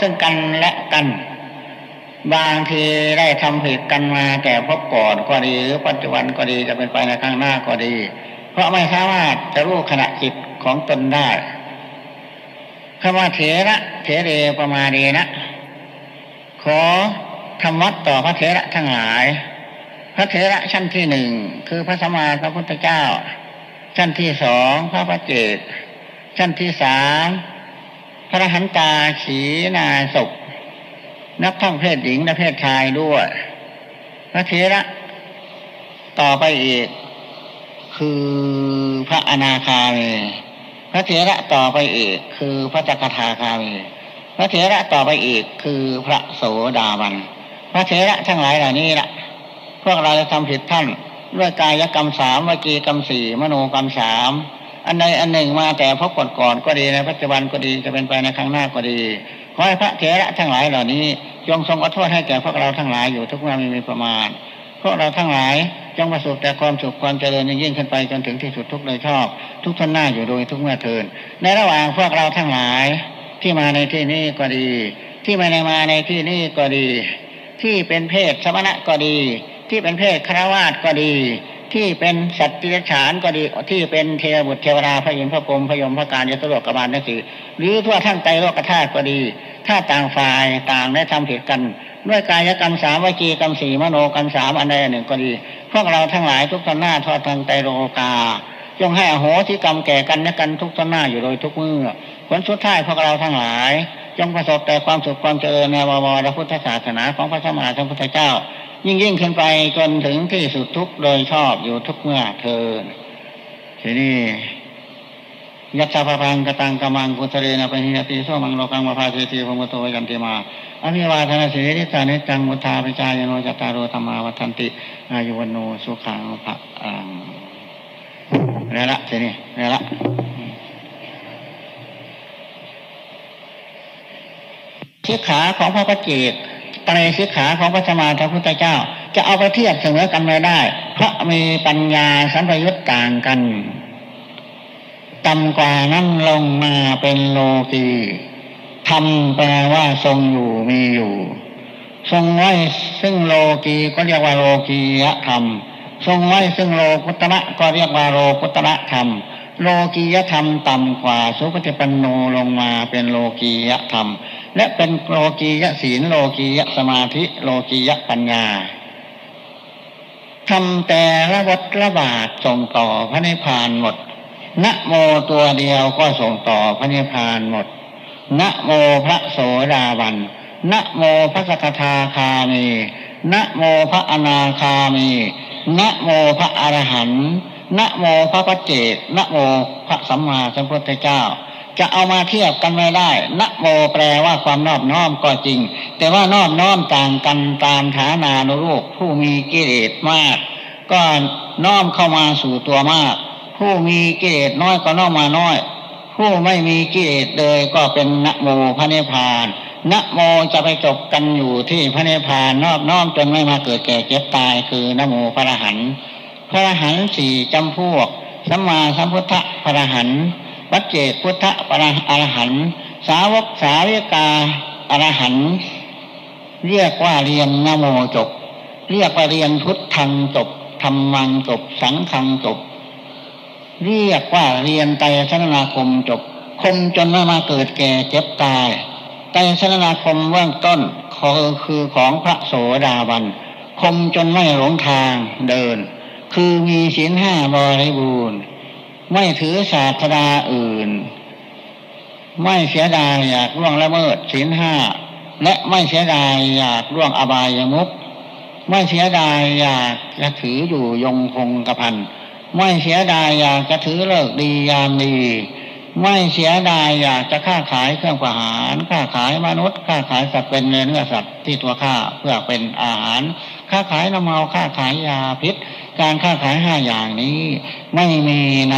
ซึ่งกันและกัน บางทีได้ทำผิดกันมาแต่พบก่อนก็ดีหรือปัจจุบันก็ดีจะเป็นไปในข้างหน้าก็ดี เพราะไม่สามารถจะรู้ขณะจิตของตนได้คำว่าเถระเถเรประมาเรนะ ขอทำวัดต่อพระเถระทั้งหลาย พระเถระชั้นที่หนึ่งคือพระสมมาพระพุทธเจ้า ชั้นที่สองพระประเจกชั้นที่สาม พระหันตาขีนาศกนักท่องเพศหญิงและเพศชายด้วย พระเถระต่อไปอีก คือพระอนาคามีพระเถระต่อไปอีก คือพระจักทาคามีพระเถระต่อไปอีก คือพระโสดาบัน พระเถระทั้งหลายเหล่านี้ละ่ะ พวกเราจะทำผิดท่านด้วยกายกรรมสามวิจีกรรมสี่มโนกรรมสาม อันใดอันหนึ่งมาแต่พบก่อนก่อนก็ดีในปัจจุบันก็ดีจะเป็นไปในครั้งหน้าก็ดีขอให้พระเถระทั้งหลายเหล่านี้จงทรงอดโทษให้แก่พวกเราทั้งหลายอยู่ทุกเมื่อมีมีประมาณพวกเราทั้งหลายจงประสบแต่ความสุขความเจริญยิ่งขึ้นไปจนถึงที่สุดทุกโดยชอบ ทุกท่านหน้าอยู่โดยทุกเมื่อเทินในระหว่างพวกเราทั้งหลายที่มาในที่นี้ก็ดี ที่ไม่ได้มาในที่นี้ก็ดี ที่เป็นเพศสมณะก็ดี ที่เป็นเพศคราวาสก็ดี ที่เป็นสัตว์ติรฉานก็ดีที่เป็นเทวบุตรเทวราพระยินพระกรมพระยมพระการยศโลกบาลนั่นสิหรือทั่วทั้งใจโลกธาตุก็ดี ถ้าต่างฝ่ายต่างได้ทำผิดกัน ด้วยกายกรรมสามวิจีกรรมสี่มโนกรรมสามอันใดอันหนึ่งก็ดี พวกเราทั้งหลายทุกทนหน้าทอดทางไตโลกาจงให้อโหสิกรรมแก่กันและกันทุกทนหน้าอยู่โดยทุกเมื่อผลสุดท้ายพวกเราทั้งหลาย จงประสบแต่ความสุขความเจริญในวรพระพุทธศาสนาของพระสมมาสัมพุทธเจ้า ยิ่งยิ่งขึ้นไปจนถึงที่สุดทุกโดยชอบอยู่ทุกเมื่อเธอทีนี้ยัตถาพังกตังกมังกุศเลนะปิยติโสมังโลกังวภาเทติพมุตโตยันติมาอภิวาทนาสีริสานิจังมุทาปิจายโนจตารโรธรรมาวัฏันติอายุวโนสุขังพระอังแล้วละทีนี้แล้วละสิกขาของพระปัจเจก ไตรสิกขาของพระสมมาพระพุทธเจ้า จะเอาไปเทียบเสมอกันไม่ได้ เพราะมีปัญญาสัมพยุตต่างกันต่ำกว่านั้นลงมาเป็นโลกีทำแปลว่าทรงอยู่มีอยู่ ทรงไว้ซึ่งโลกีก็เรียกว่าโลกียธรรม ทรงไว้ซึ่งโลกุตระก็เรียกว่าโลกุตระธรรม โลกียธรรมต่ำกว่าสุปฏิปันโนลงมาเป็นโลกียธรรม และเป็นโลกียศีลโลกียสมาธิโลกียปัญญาทำแต่ละวัดละบาทส่งต่อพระนิพพานหมดนะโมตัวเดียวก็ส่งต่อพระนิพพานหมดนะโมพระโสดาบันนะโมพระสกทาคามีนะโมพระอนาคามีนะโมพระอรหันต์นะโมพระปัจเจกนะโมพระสัมมาสัมพุทธเจ้า จะเอามาเทียบกันไม่ได้นะโมแปลว่าความนอบน้อมก็จริง แต่ว่านอบน้อมต่างกันตามฐานานุรูปผู้มีกิเลสมาก ก็น้อมเข้ามาสู่ตัวมาก ผู้มีกิเลสน้อยก็น้อมมาน้อย ผู้ไม่มีกิเลสเลยก็เป็นนะโมพระเนพานนะโมจะไปจบกันอยู่ที่พระเนพานนอบน้อมจนไม่มาเกิดแก่เจ็บตายคือนะโมพระหันพระหันสี่จำพวกสัมมาสัมพุทธพระหัน วัจเจกพุทธพระอรหันสาวกสาวิกาอรหันเรียกว่าเรียนนโมจบ เรียกว่าเรียนพุทธังจบธรรมังจบ สังขังจบ เรียกว่าเรียนไตรสนาคมจบ คมจนไม่มาเกิดแก่เจ็บตายไตรสนาคมเบื้องต้นคือของพระโสดาบันคมจนไม่หลงทางเดิน คือมีศีลห้าบริบูรณ์ ไม่ถือศาสดาอื่น ไม่เสียดายอยากล่วงละเมิดศีลห้าและไม่เสียดายอยากล่วงอบายมุกไม่เสียดายอยากจะถืออยู่ยงคงกระพันไม่เสียดายอยากจะถือเลิกดียามดี ไม่เสียดายอยากจะค้าขายเครื่องประหารค้าขายมนุษย์ค้าขายสัตว์เป็นเนื้อสัตว์ที่ตัวข้าเพื่อเป็นอาหารค้าขายน้ำเมาค้าขายยาพิษ การค้าขายห้าอย่างนี้ไม่มีใน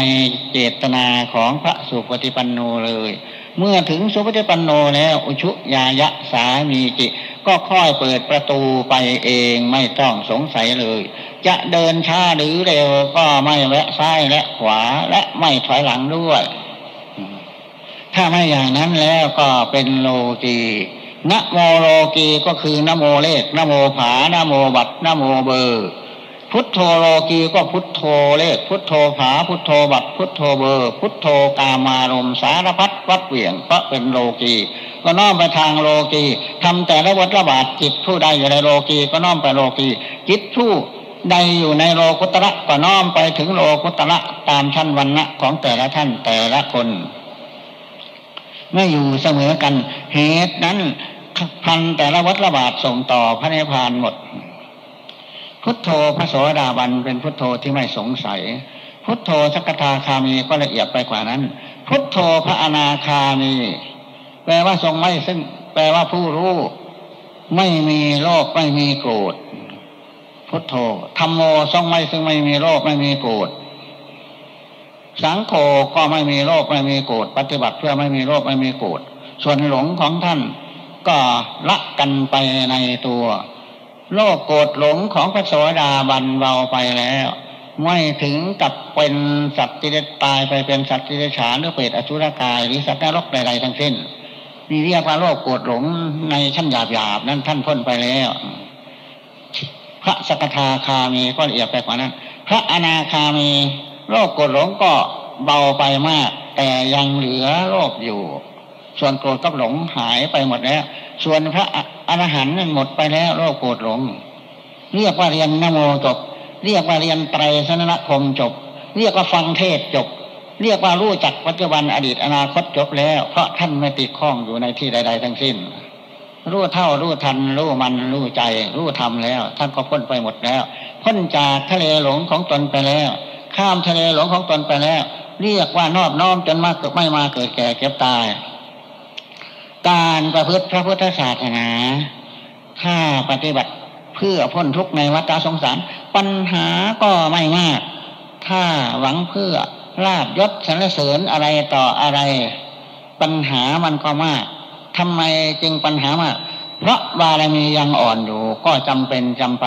เจตนาของพระสุปฏิปันโนเลย เมื่อถึงสุปฏิปันโนแล้วอุชุยายะสามีจิ ก็ค่อยเปิดประตูไปเองไม่ต้องสงสัยเลย จะเดินช้าหรือเร็วก็ไม่แวะซ้ายและขวาและไม่ถอยหลังด้วย ถ้าไม่อย่างนั้นแล้วก็เป็นโลกีนโมโลกีก็คือนโมเลขนโมผานโมบัตนโมเบอร์ พุทโธโลกีก็พุทโธเลข พุทโธผาพุทโธบัตพุทโธเบอร์ พุทโธกามารมสารพัดวัดเหวี่ยงเพระเป็นโลกีก็น้อมไปทางโลกีทำแต่ละวัฏระบาดจิตผู้ใดอยู่ในโลกีก็น้อมไปโลกีจิตผู้ใดอยู่ในโลกุตระก็น้อมไปถึงโลกุตระตามชั้นวันณะของแต่ละท่านแต่ละคนไม่อยู่เสมอกันเหตุนั้นพันแต่ละวัฏระบาดส่งต่อพระนิพพานหมด พุทโธพระโสดาบันเป็นพุทโธที่ไม่สงสัย พุทโธสักทาคามีก็ละเอียดไปกว่านั้น พุทโธพระอนาคามี แปลว่าทรงไม่ซึ่ง แปลว่าผู้รู้ ไม่มีโลกไม่มีโกรธพุทโธธรรมโมทรงไม่ซึ่งไม่มีโลกไม่มีโกรธสังโฆก็ไม่มีโลกไม่มีโกรธปฏิบัติเพื่อไม่มีโลกไม่มีโกรธส่วนหลงของท่านก็ละกันไปในตัว โลกโกรธหลงของพระโสดาบันเบาไปแล้ว ไม่ถึงกับเป็นสัตว์ที่ได้ตายไปเป็นสัตว์ที่ได้ฉานหรือเปรตอสุรกายหรือสัตว์นรกใดๆทั้งสิ้นนี่เรียกว่าโลกโกรธหลงในชั้นหยาบๆนั้นท่านพ้นไปแล้ว พระสกทาคามีก็ละเอียดไปกว่านั้น พระอนาคามีโรคโกรธหลงก็เบาไปมาก แต่ยังเหลือโรคอยู่ ส่วนโกรธกับหลงหายไปหมดแล้ว ส่วนพระอรหันต์นั้นหมดไปแล้วโรคโกรธหลง เรียกว่าเรียนนโมจบ เรียกว่าเรียนไตรสนคมจบ เรียกว่าฟังเทศจบ เรียกว่ารู้จักปัจจุบันอดีตอนาคตจบแล้ว เพราะท่านไม่ติดข้องอยู่ในที่ใด ๆ ทั้งสิ้น รู้เท่ารู้ทัน รู้มันรู้ใจ รู้ทำแล้ว ท่านก็พ้นไปหมดแล้ว พ้นจากทะเลหลงของตนไปแล้ว ข้ามทะเลหลงของตนไปแล้ว เรียกว่านอบน้อมจนมาเกิดไม่มาเกิดแก่เก็บตาย การประพฤติพระพุทธศาสนาถ้าปฏิบัติเพื่อพ้นทุกข์ในวัฏสงสาร ปัญหาก็ไม่มาก ถ้าหวังเพื่อลาบยศสรรเสริญอะไรต่ออะไร ปัญหามันก็มากทำไมจึงปัญหามาก เพราะบารมียังอ่อนอยู่ก็จำเป็นจำไป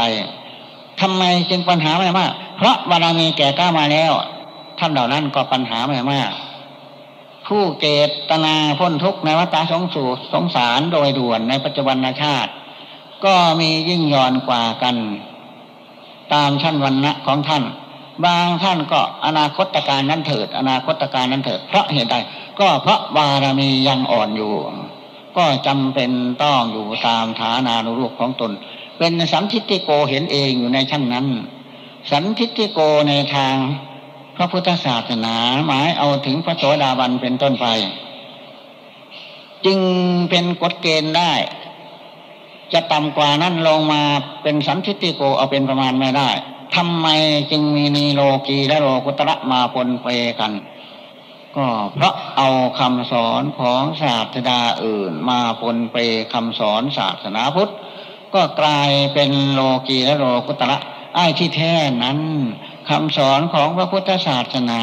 ทำไมจึงปัญหาไม่มาก เพราะบารมีแก่กล้ามาแล้วท่านเหล่านั้นก็ปัญหาไม่มาก ผู้เกตนาพ้นทุกข์ในวัฏสงสูสงสารโดยด่วนในปัจจุบันชาติ ก็มียิ่งย่อนกว่ากัน ตามชั้นวันณะของท่าน บางท่านก็อนาคตการนั้นเถิด อนาคตการนั้นเถิดเพราะเหตุใดก็เพราะบารมียังอ่อนอยู่ ก็จำเป็นต้องอยู่ตามฐานานุรูปของตน เป็นสันทิฏฐิโกเห็นเองอยู่ในชั้นนั้น สันทิฏฐิโกในทาง ระพุทธศาสนาหมายเอาถึงพระโสดาบันเป็นต้นไป จึงเป็นกฎเกณฑ์ได้ จะต่ำกว่านั้นลงมาเป็นสันทิฏฐิโกเอาเป็นประมาณไม่ได้ทำไมจึงมีนีโลกีและโลกุตระมาปนเปกัน ก็เพราะเอาคำสอนของศาสดาอื่น มาปนเปคำสอนศาสนาพุทธ ก็กลายเป็นโลกีและโลกุตระไอ้ที่แท้นั้น คำสอนของพระพุทธศาสนา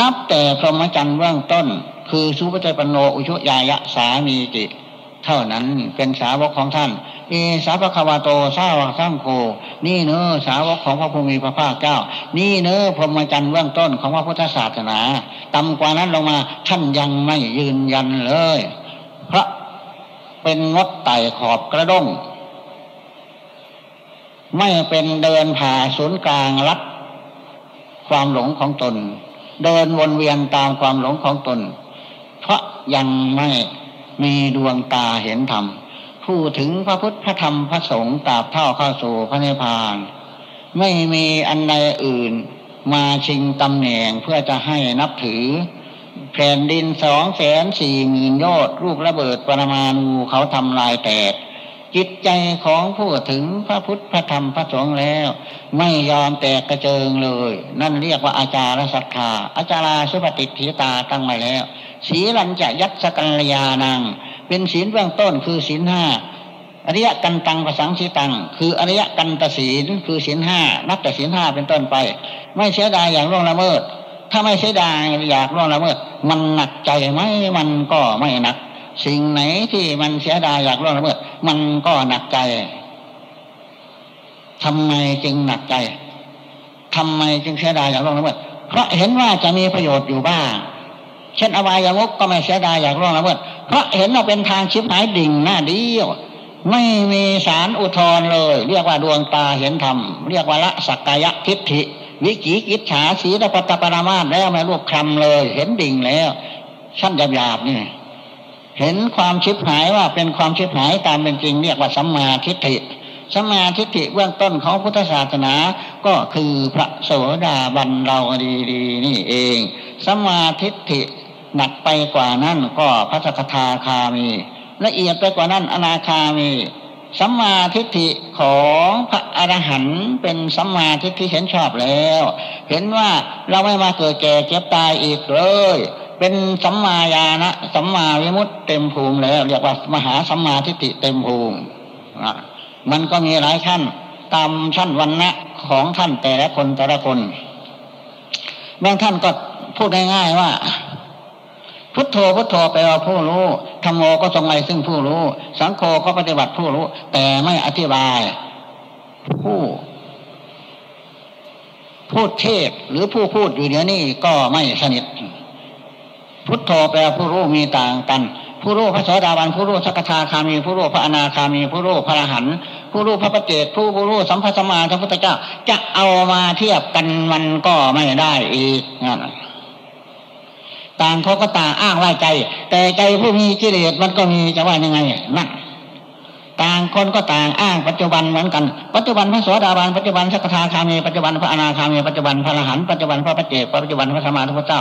นับแต่พรหมจรรย์เบื้องต้น คือสุปฏิปันโนอุชุยายะสามีจิเท่านั้นเป็นสาวกของท่านเอสาวควาโตสาวกสังโฆนี่เนื้อสาวกของพระภูมิพระภาคเจ้า นี่เนื้อพรหมจรรย์เบื้องต้นของพระพุทธศาสนาต่ำกว่านั้นลงมาท่านยังไม่ยืนยันเลยเพราะเป็นงดไต่ขอบกระด้ง ไม่เป็นเดินผ่าศูนย์กลางรัด ความหลงของตน เดินวนเวียนตามความหลงของตน เพราะยังไม่มีดวงตาเห็นธรรมผู้ถึงพระพุทธพระธรรมพระสงฆ์ตราบเท่าเข้าสู่พระนิพพาน ไม่มีอันใดอื่น มาชิงตำแหน่งเพื่อจะให้นับถือ แผ่นดินสองแสนสี่หมื่นยอดลูกระเบิดปรมาณูเขาทำลายแตก จิตใจของผู้ถึงพระพุทธพระธรรมพระสงฆ์แล้ว ไม่ยอมแตกกระเจิงเลย นั่นเรียกว่าอาจารศรัทธาอาจาราสุปฏิทิตาตั้งไว้แล้วศีลันจะยัตสกัลยานัง เป็นศีลเบื้องต้นคือศีลห้าอริยกันตังประสังสีตัง คืออริยกันตศีลคือศีลห้านับแต่ศีลห้าเป็นต้นไป ไม่เสียดายอย่างร่วงละเมิด ถ้าไม่เสียดายอยากร่วงละเมิด มันหนักใจไหมมันก็ไม่หนัก สิ่งไหนที่มันเสียดายอยากล่วงละเมิดมันก็หนักใจทำไมจึงหนักใจทำไมจึงเสียดายอยากล่วงละเมิดเพราะเห็นว่าจะมีประโยชน์อยู่บ้าง เช่นอบายามุกก็ไม่เสียดายอยากร่วงละเมิดเพราะเห็นว่าเป็นทางชิบหายดิ่งหน้าเดียวไม่มีสารอุทธรเลย เรียกว่าดวงตาเห็นธรรม เรียกว่าละสักกายทิฏฐิ วิจิกิจฉาสีรปตปรามาตแล้วไม่รูปคลำเลย เห็นดิ่งแล้วชั้นหยาบๆนี่ เห็นความชิบหายว่าเป็นความชิบหายตามเป็นจริงเรียกว่าสัมมาทิฏฐิสัมมาทิฏฐิเบื้องต้นของพุทธศาสนาก็คือพระโสดาบันเราดีๆนี่เองสัมมาทิฏฐิหนักไปกว่านั้นก็พระสกทาคามี ละเอียดไปกว่านั้นอนาคามีสัมมาทิฏฐิของพระอรหันต์เป็นสัมมาทิฏฐิเห็นชอบแล้ว เห็นว่าเราไม่มาเกิดแก่เจ็บตายอีกเลย เป็นสัมมาญาณะสัมมาวิมุตติเต็มภูมิแล้วเรียกว่ามหาสัมมาทิฏฐิเต็มภูมิมันก็มีหลายชั้นตามชั้นวันณะของท่านแต่ละคนแต่ละคนบางท่านก็พูดง่ายๆว่า พุทโธพุทโธแปลว่าผู้รู้ธรรมโมก็ทรงไว้ซึ่งผู้รู้ สังโฆก็ปฏิบัติผู้รู้ แต่ไม่อธิบาย ผู้พูดเทศหรือผู้พูดอยู่เดี๋ยวนี้ก็ไม่สนิท พุทโธแปลผู้รู้มีต่างกัน ผู้รู้พระสดาบันผู้รู้สักทาคามีผู้รู้พระอนาคามีผู้รู้พระอรหันต์ผู้รู้พระปฏิเจกผู้ผู้รู้สัมพัสมาสัมพุทธเจ้า จะเอามาเทียบกันมันก็ไม่ได้อีกนั่นต่างเขาก็ต่างอ้างว่าใจ แต่ใจผู้มีกิเลสมันก็มีจะว่ายังไงนั่นต่างคนก็ต่างอ้างปัจจุบันเหมือนกัน ปัจจุบันพระสวสดาบาลปัจจุบันสักทาคามีปัจจุบันพระอนาคามีปัจจุบันพระอรหันต์ปัจจุบันพระปฏิเจกปัจจุบันพระสมมาทุพเจ้า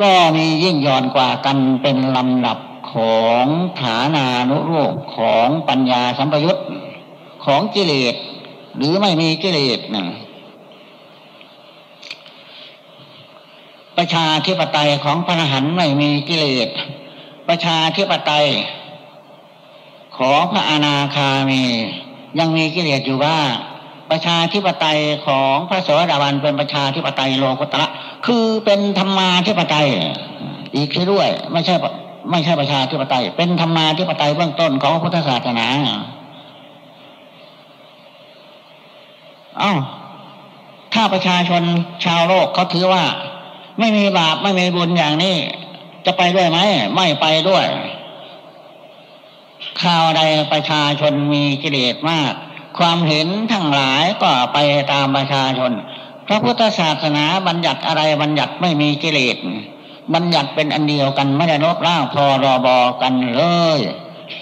ก็มียิ่งย่อนกว่ากันเป็นลำดับของฐานานุรูปของปัญญาสัมปยุตของกิเลสหรือไม่มีกิเลสนะประชาธิปไตยของพระหันไม่มีกิเลส ประชาธิปไตย ของพระอนาคามี ยังมีกิเลสอยู่บ้าประชาธิปไตยของพระโสดาบันเป็นประชาธิปไตยโลกุตระ คือเป็นธรรมาธิปไตยอีกด้วย ไม่ใช่ไม่ใช่ประชาธิปไตย เป็นธรรมาธิปไตยเบื้องต้นของพุทธศาสนาเอ้าถ้าประชาชนชาวโลกเขาถือว่า ไม่มีบาปไม่มีบุญอย่างนี้ จะไปด้วยไหมไม่ไปด้วยข่าวใดประชาชนมีกิเลสมาก ความเห็นทั้งหลายก็ไปตามประชาชน พระพุทธศาสนาบัญญัติอะไรบัญญัติไม่มีกิเลสบัญญัติเป็นอันเดียวกันไม่ได้ลบล้างพอรบกันเลย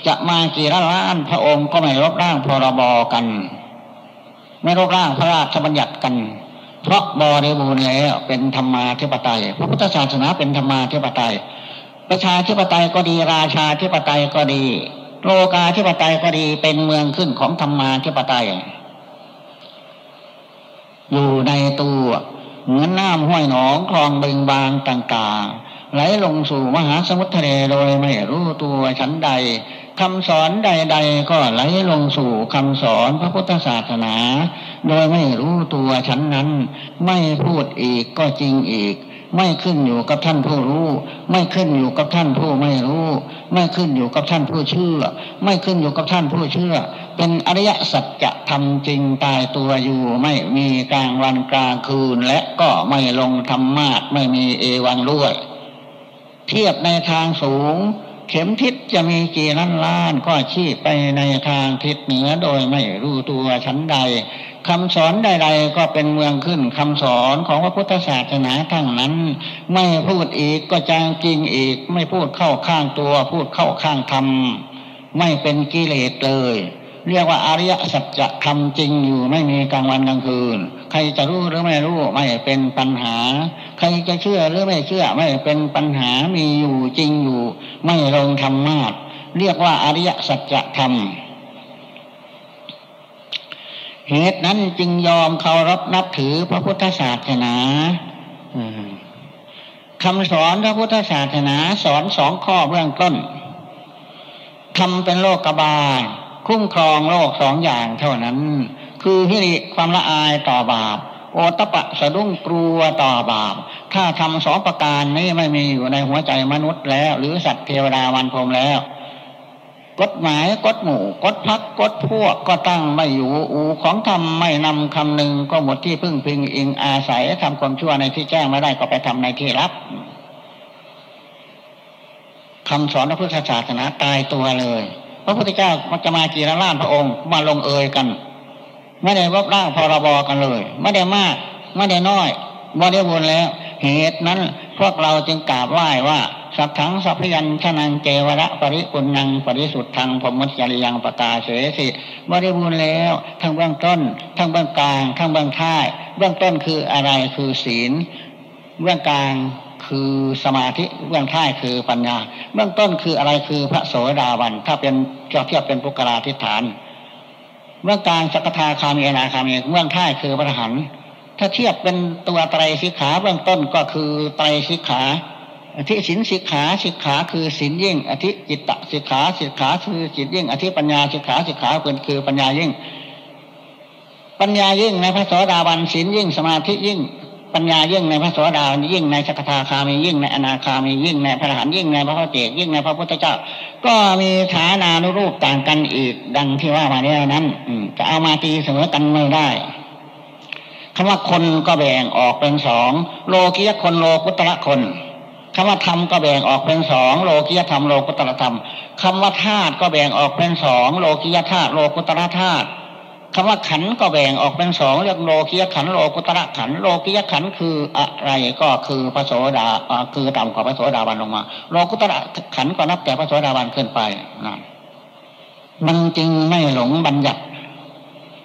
จะมากี่ล้านพระองค์ก็ไม่ลบล้างพรบกัน ไม่ลบล้างพระราชบัญญัติกัน เพราะบริบูรณ์แล้วเป็นธรรมาธิปไตย พระพุทธศาสนาเป็นธรรมาธิปไตย ประชาธิปไตยก็ดีราชาธิปไตยก็ดี โลกาธิปไตยก็ดีเป็นเมืองขึ้นของธรรมาธิปไตย อยู่ในตัวเหมือนน้ำห้วยหนองคลองเบิงบางต่างๆ ไหลลงสู่มหาสมุทรทะเลโดยไม่รู้ตัวชั้นใดคำสอนใด ๆ ก็ไหลลงสู่คำสอนพระพุทธศาสนา โดยไม่รู้ตัวฉันนั้น ไม่พูดอีกก็จริงอีก ไม่ขึ้นอยู่กับท่านผู้รู้ ไม่ขึ้นอยู่กับท่านผู้ไม่รู้ ไม่ขึ้นอยู่กับท่านผู้เชื่อ ไม่ขึ้นอยู่กับท่านผู้เชื่อ เป็นอริยสัจจะทำจริงตายตัวอยู่ไม่มีกลางวันกลางคืน และก็ไม่ลงธรรมาทไม่มีเอวังด้วย เทียบในทางสูง เข็มทิศจะมีกี่ล้านล้านก็ชี้ไปในทางทิศเหนือโดยไม่รู้ตัวชั้นใด คำสอนใด ๆ ก็เป็นเมืองขึ้นคำสอนของพระพุทธศาสนาทั้งนั้น ไม่พูดอีกก็จางจริงอีก ไม่พูดเข้าข้างตัว พูดเข้าข้างธรรมไม่เป็นกิเลสเลย เรียกว่าอริยสัจธรรมจริงอยู่ไม่มีกลางวันกลางคืน ใครจะรู้หรือไม่รู้ไม่เป็นปัญหา ใครจะเชื่อหรือไม่เชื่อไม่เป็นปัญหามีอยู่จริงอยู่ ไม่ลงธรรมาทเรียกว่าอริยสัจธรรม เหตุนั้นจึงยอมเคารพนับถือพระพุทธศาสนาคำสอนพระพุทธศาสนาสอนสองข้อเบื้องต้นทำเป็นโลกบาลคุ้มครองโลกสองอย่างเท่านั้น คือฮิริความละอายต่อบาป โอตปะสะดุ้งกลัวต่อบาป ถ้าทำสองประการนี้ไม่มีอยู่ในหัวใจมนุษย์แล้ว หรือสัตว์เทวดาวันพรมแล้ว กฎหมายกฎหมู่กฎพักกฎพวกก็ตั้งไม่อยู่อูของทำไม่นำคำหนึ่งก็หมดที่พึ่งพิงอิงอาศัยทำความชั่วในที่แจ้งไม่ได้ก็ไปทำในที่รับคำสอนพระพุทธศาสนาตายตัวเลย พระพุทธเจ้ามันจะมากี่ล้านพระองค์มาลงเอยกัน ไม่ได้วับร่างพรบกันเลย ไม่ได้มาก ไม่ได้น้อยไม่ได้วนแล้ว เหตุนั้น พวกเราจึงกราบไหว้ว่า สัพทังสัพยัญชนะเจวระปริปุณังปริสุทธังพมุจริยังปตาเสสิบริบูรณ์แล้ว ทั้งเบื้องต้น ทั้งเบื้องกลาง ทั้งเบื้องท้าย เบื้องต้นคืออะไรคือศีล เบื้องกลางคือสมาธิเบื้องท้ายคือปัญญา เบื้องต้นคืออะไรคือพระโสดาบัน ถ้าเป็นเทียบเป็นปุกราธิฐาน เบื้องกลางสักทาคามีนาคามีเบื้องท้ายคือพระหันถ้าเทียบเป็นตัวไตรสิกขาเบื้องต้นก็คือไตรสิกขา อธิสินสิกขาสิกขาคือสินยิ่ง อธิจิตตสิกขาสิกขาคือจิตยิ่ง อธิปัญญาสิกขาสิกขาเป็นคือปัญญายิ่ง ปัญญายิ่งในพระโสดาบันสินยิ่งสมาธิยิ่ง ปัญญายิ่งในพระโสดาบันยิ่งในสกทาคามียิ่งในอนาคามียิ่งในพระรหันยิ่งในพระพุทธเจ้ายิ่งในพระพุทธเจ้า ก็มีฐานานุรูปต่างกันอีก ดังที่ว่ามานี้นั้นจะเอามาตีเสมอกันไม่ได้คำว่าคนก็แบ่งออกเป็นสองโลกิยคนโลกุตระคน คำว่าธรรมก็แบ่งออกเป็นสองโลกิยธรรมโลกุตระธรรมคำว่าธาตุก็แบ่งออกเป็นสองโลกิยธาตุโลกุตระธาตุคำว่าขันก็แบ่งออกเป็นสองเรียกโลกิยขันโลกุตระขันโลกิยขันคืออะไรก็คือพระโสดาคือต่ำกว่าพระโสดาบันลงมา โลกุตระขันก็นับแต่พระโสดาบันขึ้นไปนั่นมันจึงไม่หลงบัญญัติ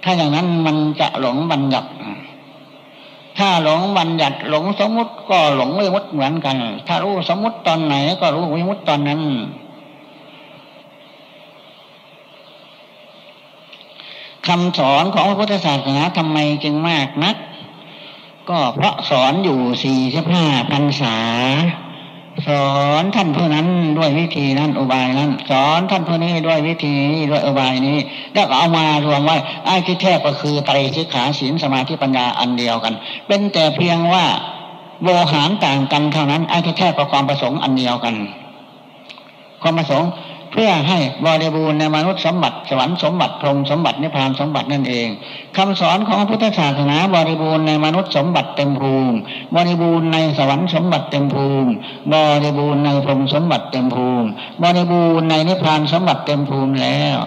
ถ้าอย่างนั้นมันจะหลงบัญญัติ ถ้าหลงบัญญัติหลงสมมุติก็หลงวิมุตเหมือนกัน ถ้ารู้สมมุติตอนไหนก็รู้วิมุตตอนนั้น คำสอนของพระพุทธศาสนาทำไมจึงมากนัก ก็เพราะสอนอยู่สี่สิบห้าพรรษา สอนท่านผู้นั้นด้วยวิธีนั้นอุบายนั้น สอนท่านผู้นี้ด้วยวิธีนี้ด้วยอุบายนี้ แล้วก็เอามารวมไว้ไอ้ที่แท้ก็คือไตรสิกขาศีลสมาธิปัญญาอันเดียวกัน เป็นแต่เพียงว่าโวหารต่างกันเท่านั้นไอ้ที่แท้ก็ความประสงค์อันเดียวกัน ความประสงค์ เพื่อให้บริบูรณ์ในมนุษย์สมบัติสวรรค์สมบัติพรหมสมบัตินิพพานสมบัตินั่นเองคำสอนของพุทธศาสนาบริบูรณ์ในมนุษย์สมบัติเต็มภูมิบริบูรณ์ในสวรรค์สมบัติเต็มภูมิบริบูรณ์ในพรหมสมบัติเต็มภูมิบริบูรณ์ในนิพพานสมบัติเต็มภูมิแล้ว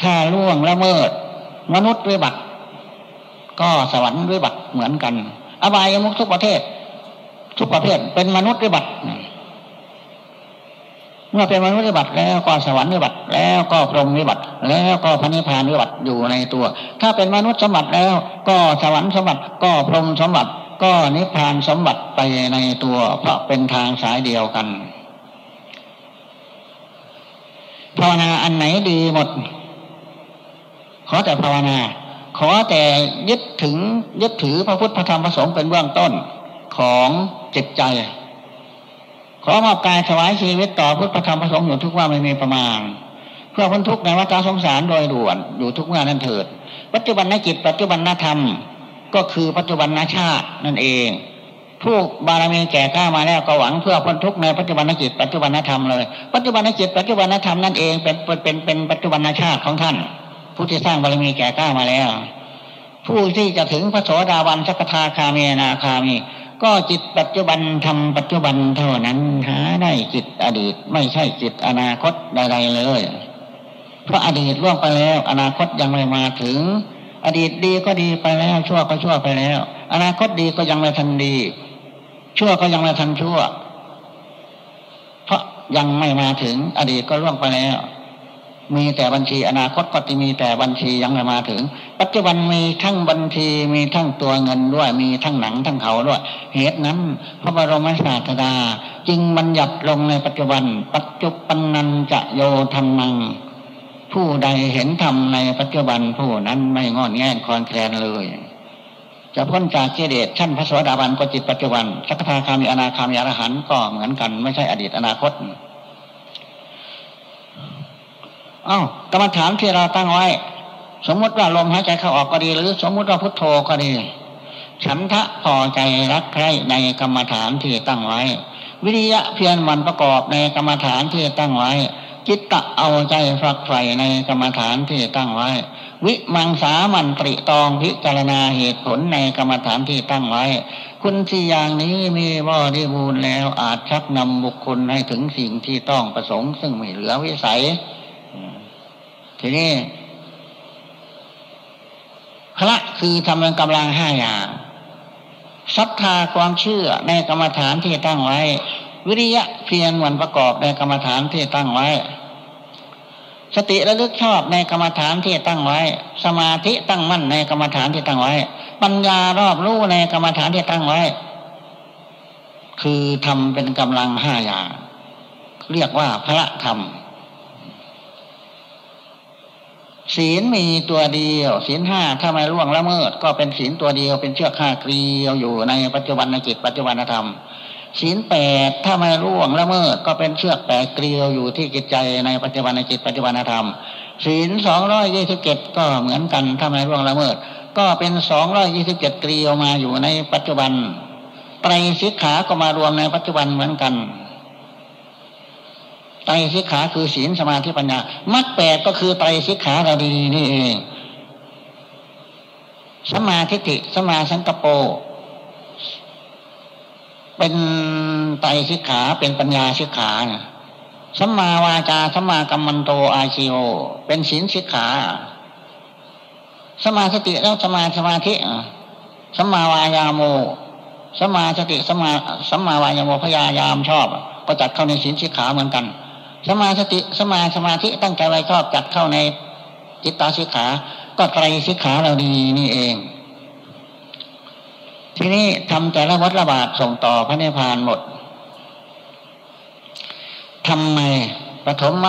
ถ้าล่วงละเมิด มนุษย์วิบัติ ก็สวรรค์วิบัติเหมือนกัน อบายมุขทุกประเทศ ทุกประเภทเป็นมนุษย์วิบัติ เมื่อเป็นมนุษย์วิบัติแล้วก็สวรรค์วิบัติแล้วก็พรหมวิบัติแล้วก็พระนิพพานวิบัติอยู่ในตัว ถ้าเป็นมนุษย์สมบัติแล้ว ก็สวรรค์สมบัติก็พรหมสมบัติ ก็นิพพานสมบัติไปในตัวเพราะเป็นทางสายเดียวกันภาวนาอันไหนดีหมด ขอแต่ภาวนา ขอแต่ยึดถึงยึดถือพระพุทธพระธรรมประสงค์เป็นเบื้องต้นของจิตใจ ขอมอบกายถวายชีวิตต่อพุทธธรรมประสงค์อยู่ทุกว่าไม่มีประมาณ เพื่อพ้นทุกข์ในวัฏสงสารโดยด่วนอยู่ทุกเมื่อนั้นเถิด ปัจจุบันนจิตปัจจุบันนธรรม ก็คือปัจจุบันนชาตินั่นเอง ผู้บารมีแก่กล้ามาแล้วก็หวังเพื่อพ้นทุกข์ในปัจจุบันนจิตปัจจุบันนธรรมเลย ปัจจุบันนจิตปัจจุบันนธรรมนั่นเองเป็นเป็นเป็นปัจจุบันนชาติของท่าน ผู้ที่สร้างบารมีแก่กล้ามาแล้ว ผู้ที่จะถึงพระโสดาบันสักทาคามีนาคามี ก็จิตปัจจุบันทำปัจจุบันเท่านั้นหาได้จิตอดีตไม่ใช่จิตอนาคตใดๆเลย เพราะอดีตล่วงไปแล้ว อนาคตยังไม่มาถึง อดีตดีก็ดีไปแล้ว ชั่วก็ชั่วไปแล้ว อนาคตดีก็ยังไม่ทันดี ชั่วก็ยังไม่ทันชั่ว เพราะยังไม่มาถึง อดีตก็ล่วงไปแล้ว มีแต่บัญชีอนาคตก็จะมีแต่บัญชียังไม่มาถึง ปัจจุบันมีทั้งบัญชีมีทั้งตัวเงินด้วยมีทั้งหนังทั้งเขาด้วย เหตุนั้นพระบรมศาสดาจึงบัญญัติลงในปัจจุบัน ปัจจุบันนันจะโยธรรมัง ผู้ใดเห็นธรรมในปัจจุบันผู้นั้นไม่งอนแง่คอนแคลนเลย จะพ้นจากเจเดชชั้นพระสวัสดาบันก็จิตปัจจุบันสักทาคามีอนาคามีอรหันก็เหมือนกันไม่ใช่อดีตอนาคต อ้าวกรรมฐานที่เราตั้งไว้ สมมติว่าลมหายใจเข้าออกก็ดี หรือสมมติว่าพุทโธก็ดี ฉันทะพอใจรักใครในกรรมฐานที่ตั้งไว้ วิริยะเพียรมันประกอบในกรรมฐานที่ตั้งไว้จิตตะเอาใจฝักใฝ่ในกรรมฐานที่ตั้งไว้ วิมังสามันตริตองพิจารณาเหตุผลในกรรมฐานที่ตั้งไว้ คุณที่อย่างนี้มีบ่ได้บูรแล้วอาจชักนำบุคคลให้ถึงสิ่งที่ต้องประสงค์ซึ่งไม่เหลือวิสัย ทีนี้พระคือทำเป็นกำลังห้าอย่างศรัทธาความเชื่อในกรรมฐานที่ตั้งไว้ วิริยะเพียรวันประกอบในกรรมฐานที่ตั้งไว้ สติระลึกชอบในกรรมฐานที่ตั้งไว้ สมาธิตั้งมั่นในกรรมฐานที่ตั้งไว้ ปัญญารอบรู้ในกรรมฐานที่ตั้งไว้ คือทำเป็นกำลังห้าอย่าง เรียกว่าพระธรรม ศีลมีตัวเดียว ศีลห้าถ้าไม่ล่วงละเมิด ก็เป็นศีลตัวเดียวเป็นเชือกข้าเกลียวอยู่ในปัจจุบันจิตปัจจุบันธรรมศีลแปดถ้าไม่ล่วงละเมิด ก็เป็นเชือกแปดเกลียวอยู่ที่จิตใจในปัจจุบันจิตปัจจุบันธรรมศีลสองร้อยยี่สิบเจ็ดก็เหมือนกันถ้าไม่ล่วงละเมิด ก็เป็นสองร้อยยี่สิบเจ็ดเกลียวมาอยู่ในปัจจุบันไตรสิกขาก็มารวมในปัจจุบันเหมือนกัน ไตรสิกขาคือศีลสมาธิปัญญามรรคแปดก็คือไตรสิกขาเราดีนี่เองสมาธิิสมาสังกโป เป็นไตรสิกขาเป็นปัญญาสิกขาสัมมาวาจาสัมมากัมมันโตอาชิโอเป็นศีลสิกขาสมาสติแล้วสมาสมาธิสมาวายาโมสมาสติสมาสมมาวายาโมพยายามชอบ ก็จัดเข้าในศีลสิกขาเหมือนกัน สมาสติสมาสมาธิตั้งใจไว้ชอบจัดเข้าในจิตตาสิกขา ก็ไตรสิกขาเราดีนี่เอง ทีนี้ทำแต่ละวัดระบาดส่งต่อพระนิพพานหมดทำไมปฐมม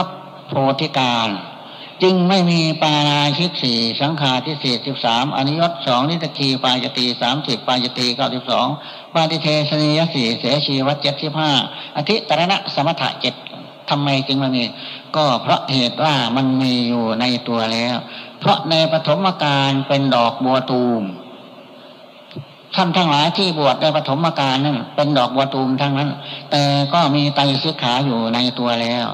โพธิการ จึงไม่มีปาราชิกสี่สังขาทิสี่สิบสามอนิยตสองนิตคีปายตีสามสิบปายตีเก้าสิบสองปาติเทสนิยสี่เสชีวัตเจ็ดสิบห้าอธิตรณะสมถะเจ็ด ทำไมจึงมันมี ก็เพราะเหตุว่ามันมีอยู่ในตัวแล้ว เพราะในปฐมกาลเป็นดอกบัวตูมท่านทั้งหลายที่บวชในปฐมกาลนั้นเป็นดอกบัวตูมทั้งนั้น แต่ก็มีไตรสิกขาอยู่ในตัวแล้ว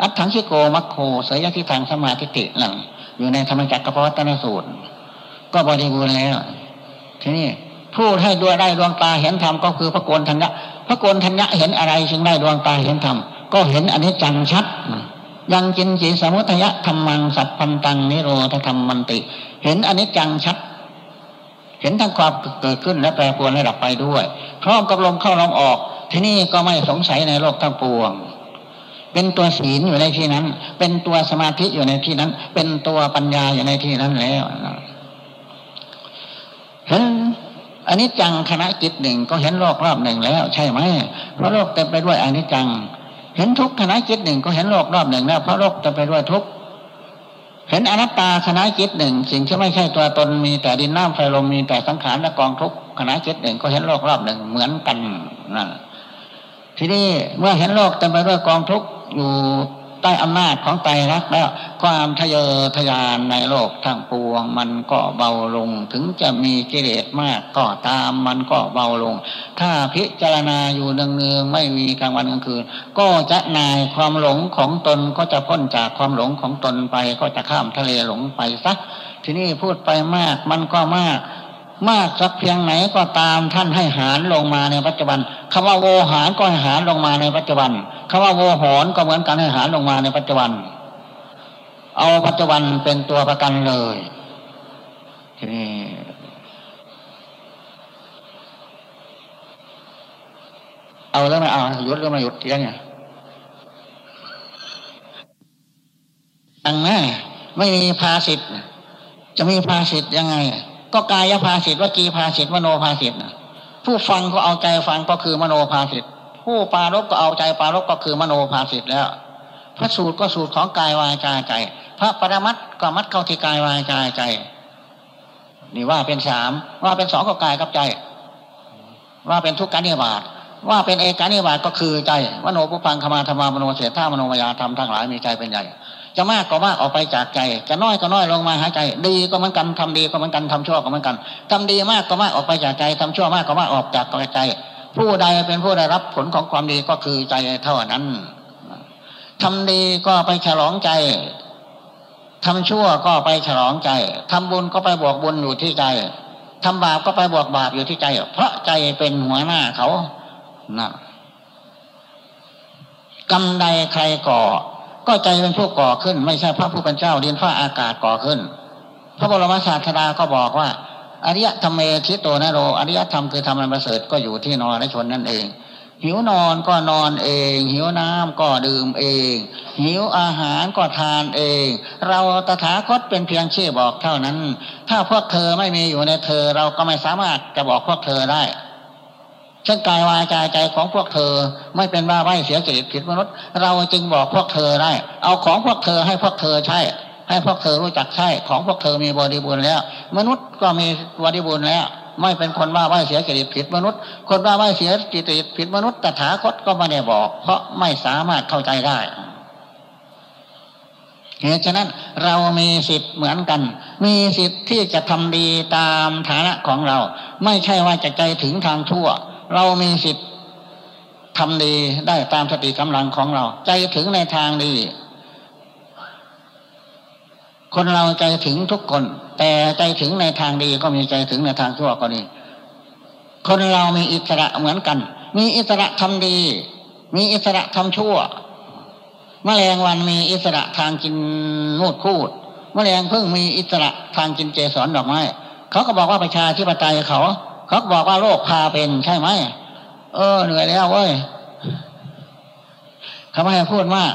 อัตถังชิโกมัคโคเสยทิทางสมาธิตินั่นอยู่ในธรรมจักรพวัตนสูตร ก็บริบูรณ์แล้ว ทีนี้พูดให้ด้วยได้ดวงตาเห็นธรรมก็คือพระโกนทัญญะพระโกนทัญญะเห็นอะไรจึงได้ดวงตาเห็นธรรม ก็เห็นอันนี้จังชัดยังจินสีสมุทยะธรรมังสัพพันตังนิโรธธรรมมันติ เห็นอันนี้จังชัด เห็นทั้งความเกิดขึ้นและแปรปรวนและดับไปด้วยพร้อมกับลมเข้าลมออก ที่นี่ก็ไม่สงสัยในโลกทั้งปวง เป็นตัวศีลอยู่ในที่นั้น เป็นตัวสมาธิอยู่ในที่นั้น เป็นตัวปัญญาอยู่ในที่นั้นแล้วเห็นอันนี้จังคณะจิตหนึ่งก็เห็นโลกรอบหนึ่งแล้ว ใช่ไหมเพราะโลกเต็มไปด้วยอนิจจัง เห็นทุกขณะจิตหนึ่งก็เห็นโลกรอบหนึ่งแล้วเพราะโลกจะไปด้วยทุกเห็นอนัตตาคณะจิตหนึ่งสิ่งที่ไม่ใช่ตัวตนมีแต่ดินน้ำไฟลมมีแต่สังขารและกองทุกขณะจิตหนึ่งก็เห็นโลกรอบหนึ่งเหมือนกันนั่นทีนี้เมื่อเห็นโลกเต็มไปด้วยกองทุกอยู่ ใต้อำนาจของไตรลักษณ์แล้ว ความทะเยอทะยานในโลกทั้งปวง มันก็เบาลง ถึงจะมีกิเลสมากก็ตามมันก็เบาลง ถ้าพิจารณาอยู่เนืองๆไม่มีกลางวันกลางคืน ก็จะนายความหลงของตนก็จะพ้นจากความหลงของตนไป ก็จะข้ามทะเลหลงไปสักทีนี้พูดไปมากมันก็มากมากสักเพียงไหนก็ตามท่านให้หารลงมาในปัจจุบันคำว่าโวหารก็ให้หารลงมาในปัจจุบัน คำว่าโวหอนก็เหมือนกันให้หารลงมาในปัจจุบัน เอาปัจจุบันเป็นตัวประกันเลยทีนี้เอาแล้วไม่เอาหยุดหรือไม่หยุดเที่ยงเนี่ยดังนั้นไม่มีภาสิทธ์จะมีภาสิทธ์ยังไง ก็กายภาสิทธ์วจีภาสิทธ์มโนภาสิทธ์ผู้ฟังก็เอาใจฟังก็คือมโนภาสิทธ์ ผู้ปารบก็เอาใจปารบก็คือมโนภาสิทธ์แล้ว พระสูตรก็สูตรของกายวายใจใจ พระปรมัตก็มัดเข้าที่กายวายใจใจ นี่ว่าเป็นสามว่าเป็นสองก็กายกับใจ ว่าเป็นทุกการนิบาตว่าเป็นเอกานิบาตก็คือใจมโนปุพังคมาธรรมามโนเสถามโนมยาธรรมทั้งหลายมีใจเป็นใหญ่จะมากก็มากออกไปจากใจ จะน้อยก็น้อยลงมาหาใจ ดีก็เหมือนกันทำดีก็เหมือนกันทำชั่วก็เหมือนกันทำดีมากก็มากออกไปจากใจทำชั่วมากก็มากออกจากใจ ผู้ใดเป็นผู้ได้รับผลของความดีก็คือใจเท่านั้นทำดีก็ไปฉลองใจทำชั่วก็ไปฉลองใจทำบุญก็ไปบวกบุญอยู่ที่ใจทำบาปก็ไปบวกบาปอยู่ที่ใจ เพราะใจเป็นหัวหน้าเขานะกรรมใดใครก่อ ก็ใจเป็นผู้ก่อขึ้น ไม่ใช่พระผู้เป็นเจ้าดินฟ้าอากาศก่อขึ้น พระบรมศาสดาก็บอกว่า อริยธรรมเมทิโตนโร อริยธรรมคือธรรมอันประเสริฐก็อยู่ที่นอนและชนนั่นเอง หิวนอนก็นอนเอง หิวน้ำก็ดื่มเอง หิวอาหารก็ทานเอง เราตถาคตเป็นเพียงชื่อบอกเท่านั้น ถ้าพวกเธอไม่มีอยู่ในเธอ เราก็ไม่สามารถจะบอกพวกเธอได้เช่นกายวาจาใจของพวกเธอไม่เป็นว่าไว้เสียจริตผิดมนุษย์ เราจึงบอกพวกเธอได้ เอาของพวกเธอให้พวกเธอใช้ ให้พวกเธอรู้จักใช้ของพวกเธอมีบริบูรณ์แล้ว มนุษย์ก็มีบริบูรณ์แล้ว ไม่เป็นคนว่าไหวเสียจริตผิดมนุษย์ คนว่าไหวเสียจิตผิดมนุษย์ตถาคตก็ไม่ได้บอก เพราะไม่สามารถเข้าใจได้เหตุฉะนั้นเรามีสิทธิ์เหมือนกัน มีสิทธิ์ที่จะทำดีตามฐานะของเรา ไม่ใช่ว่าจะใจถึงทางชั่ว เรามีสิทธิ์ทำดีได้ตามสติกำลังของเรา ใจถึงในทางดี คนเราใจถึงทุกคน แต่ใจถึงในทางดีก็มีใจถึงในทางชั่วก็ดีคนเรามีอิสระเหมือนกัน มีอิสระทำดี มีอิสระทำชั่วมแมลงวันมีอิสระทางกินมูดคูดมแมลงพึ่งมีอิสระทางกินเจสรดอกไม้เขาก็บอกว่าประชาธิปไตยเขา เขาบอกว่าโลกพาเป็นใช่ไหมเออเหนื่อยแล้วเว้ยเขาไม่ให้พูดมาก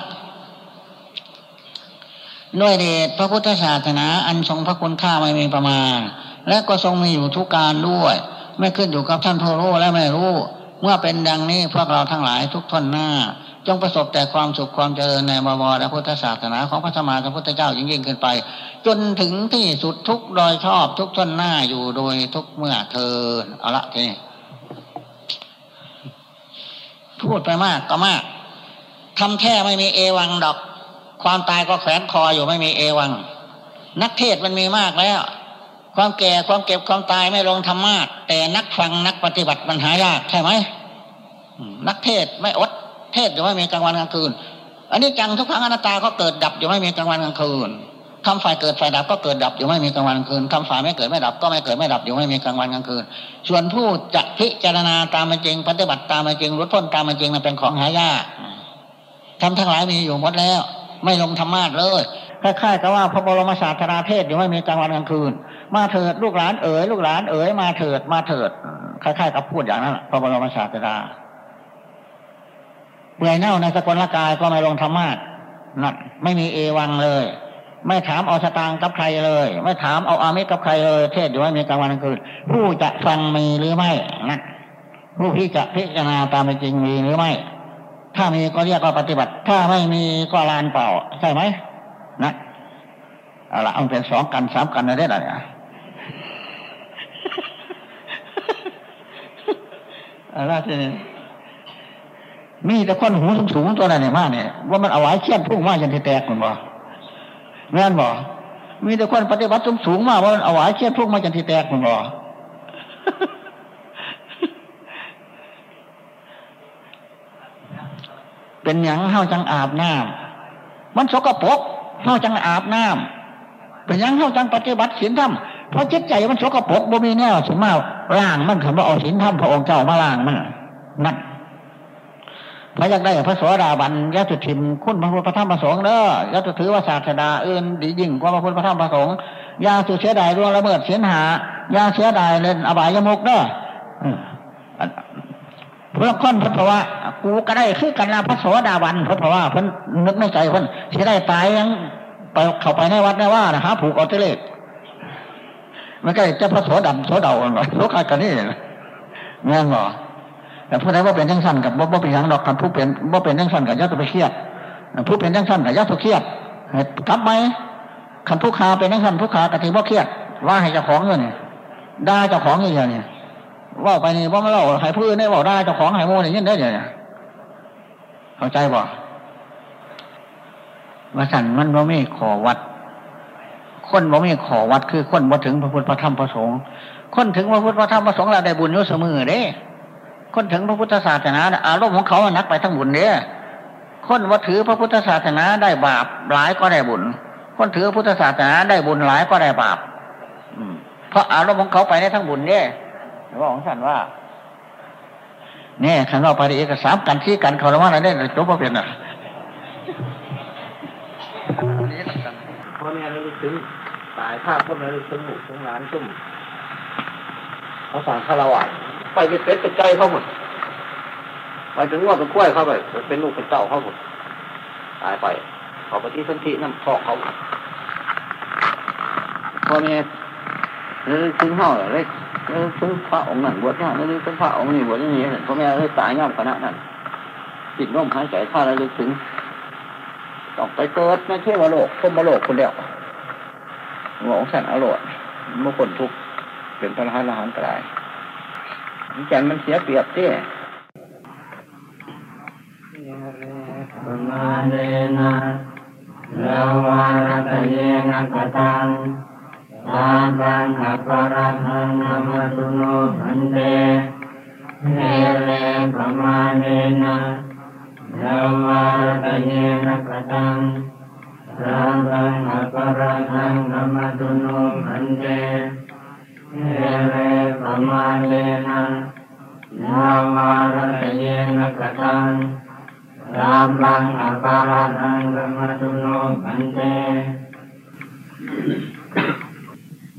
ด้วยเดชพระพุทธศาสนาอันทรงพระคุณค่าไม่มีประมาณ และก็ทรงมีอยู่ทุกการด้วย ไม่ขึ้นอยู่กับท่านผู้รู้และไม่รู้ เมื่อเป็นดังนี้พวกเราทั้งหลายทุกท่านหน้า จงประสบแต่ความสุขความเจริญในบวรและพุทธศาสนาของพระสมมาสัมพุทธเจ้ายิ่งยิ่งขึ้นไป จนถึงที่สุดทุกโดยชอบทุกท่านหน้าอยู่โดยทุกเมื่อเทินเอาละทีนี้พูดไปมากก็มากทำแท้ไม่มีเอวังดอก ความตายก็แขวนคออยู่ไม่มีเอวัง นักเทศมันมีมากแล้ว ความแก่ความเก็บความตายไม่ลงธรรมะแต่นักฟังนักปฏิบัติมันหายากใช่ไหมนักเทศไม่อด เทศอยู่ไม่มีกลางวันกลางคืน อันนี้จังทุกครั้งอนัตตาก็เกิดดับอยู่ไม่มีกลางวันกลางคืนคำฝ่ายเกิดฝ่ายดับก็เกิดดับอยู่ไม่มีกลางวันกลางคืนคำฝ่ายไม่เกิดไม่ดับก็ไม่เกิดไม่ดับอยู่ไม่มีกลางวันกลางคืน ส่วนผู้จะพิจารณาตามมันจริง ปฏิบัติตามมันจริงรู้พ้นตามมันจริงนั้นเป็นของหายากทำทั้งหลายมีอยู่หมดแล้ว ไม่ลงธรรมาเลยคล้ายๆกับว่าพระบรมศาสนาเทศอยู่ไม่มีกลางวันกลางคืน มาเถิดลูกหลานเอ๋ยลูกหลานเอ๋ยมาเถิดมาเถิดคล้ายๆกับพูดอย่างนั้นพระบรมศาสดาเบื่อเน่าในสกลกายก็ไม่ลงธรรมานั่นไม่มีเอวังเลย ไม่ถามเอาสตางกับใครเลย ไม่ถามเอาอามิกับใครเลย เทศอยู่ไม่มีกลางวันกลางคืนผู้จะฟังมีหรือไม่นะผู้ที่จะพิจารณาตามเป็นจริงมีหรือไม่ ถ้ามีก็เรียกว่าปฏิบัติ ถ้าไม่มีก็ลานเปล่า ใช่ไหมนะเอาละเอาเป็นสองกันสามกันอะไรได้เนี่ยอะไรที่นี่มีแต่คนหูสูงตัวนั้นเนี่ยมากเนี่ยว่ามันเอาไว้เชี่ยนพุ่งมากจนที่แตกคนบ่แม่นบ่มีแต่คนปฏิบัติสูงมากว่ามันเอาไว้เชี่ยนพุ่งมากจนที่แตกคนบ่ เป็นหยังเฮาจังอาบน้ำมันสกปรกเฮาจังอาบน้ำเป็นหยังเฮาจังปฏิบัติศีลธรรมเพราะจิตใจมันสกปรกบ่มีแนวสมมาล่างมันคำว่าเอาศีลธรรมพระองค์เจ้ามาล่างมันนั่นพระอยากได้พระสวสดาบันยะจุทิมคุณพระพุทธพระธรรมพระสงฆ์เด้อยะจุถือว่าศาสดาอื่นดียิ่งกว่าพระพุทธพระธรรมพระสงฆ์ยาสุเสียดายร่วงละเมิดเสียนหายาเสียดายเล่นอบายยมุกเด้อ เพื่อคนพระว่ากูก็ได้คือกันละพระโสดาบันเพราะว่าเพิ่นนึกในใจเพิ่นที่ได้ตายยังไปเข้าไปในวัดในว่านะฮะผูกออเทเลกมันก็จะพระโสดำโสดาหน่อยโลกากันนี่เงงเหรอแต่ผู้ใดว่าเป็นยังสั้นกับว่าเป็นยังดอกกันผู้เป็นว่าเป็นยังสั้นกับยัตไปเครียดผู้เป็นยังสั้นกับยัตเครียดกลับไหมขันผู้คาเป็นยังสั้นผู้คากระถิ่นว่าเครียดว่าให้เจ้าของเงินได้เจ้าของเงินเนี่ย ว่าไปนี่ว่าไม่เล่าหายพื้นได้บอกได้เจ้าของหายโมนี่ยินได้เนี่ยเข้าใจบ่ว่าสันมันว่าไม่ขอวัด คนว่าไม่ขอวัดคือคนว่าถึงพระพุทธพระธรรมพระสงฆ์คนถึงพระพุทธพระธรรมพระสงฆ์เราได้บุญอยู่เสมอเด้ คนถึงพระพุทธศาสนาอารมณ์ของเขามันนักไปทั้งบุญเด้คนว่าถือพระพุทธศาสนาได้บาปหลายก็ได้บุญ คนถือพุทธศาสนาได้บุญหลายก็ได้บาปเพราะอารมณ์ของเขาไปในทั้งบุญเนี่ย ว่าของท่านว่าเนี่ยขันเราไปเอกสามกันที่กันเขาละว่าอะไรได้จบมาเป็นอะพ่อแม่เราถึงตายภาพพวกนั้นถึงหมู่ถึงร้านซุ่มเขาสั่งคาราวะไปเป็นเป็ดเป็นใจเขาหมดไปถึงว่าเป็นกล้วยเขาไปเป็นลูกเป็นเต้าเขาหมดตายไปเขาปฏิสันติน้ำพอกเขาพ่อแม่ เลยถึงห่อเลยเลยถึงพระองค์นั้นบวชเนี่ยเลยถึงพระองค์นี้บวชอย่างนี้พ่อแม่เลยตายย่อมคณะนั้นติดร่มหายใจข้าแล้วเลยถึงต้องไปเกิดในเทวโลกพมโลกคนเดียวหลวงสันอรรถเมื่อคนทุกเป็นพระอรหันต์อรหันต์กลายจันมันเสียเปรียบที่มาเนนะลาวารตเยนะกตังตาบังอัปรังนามาตุโนพันเนนะวาระกตังตารัตเยนะกตัง รามรังอปารานังธรรมตุโนปันเต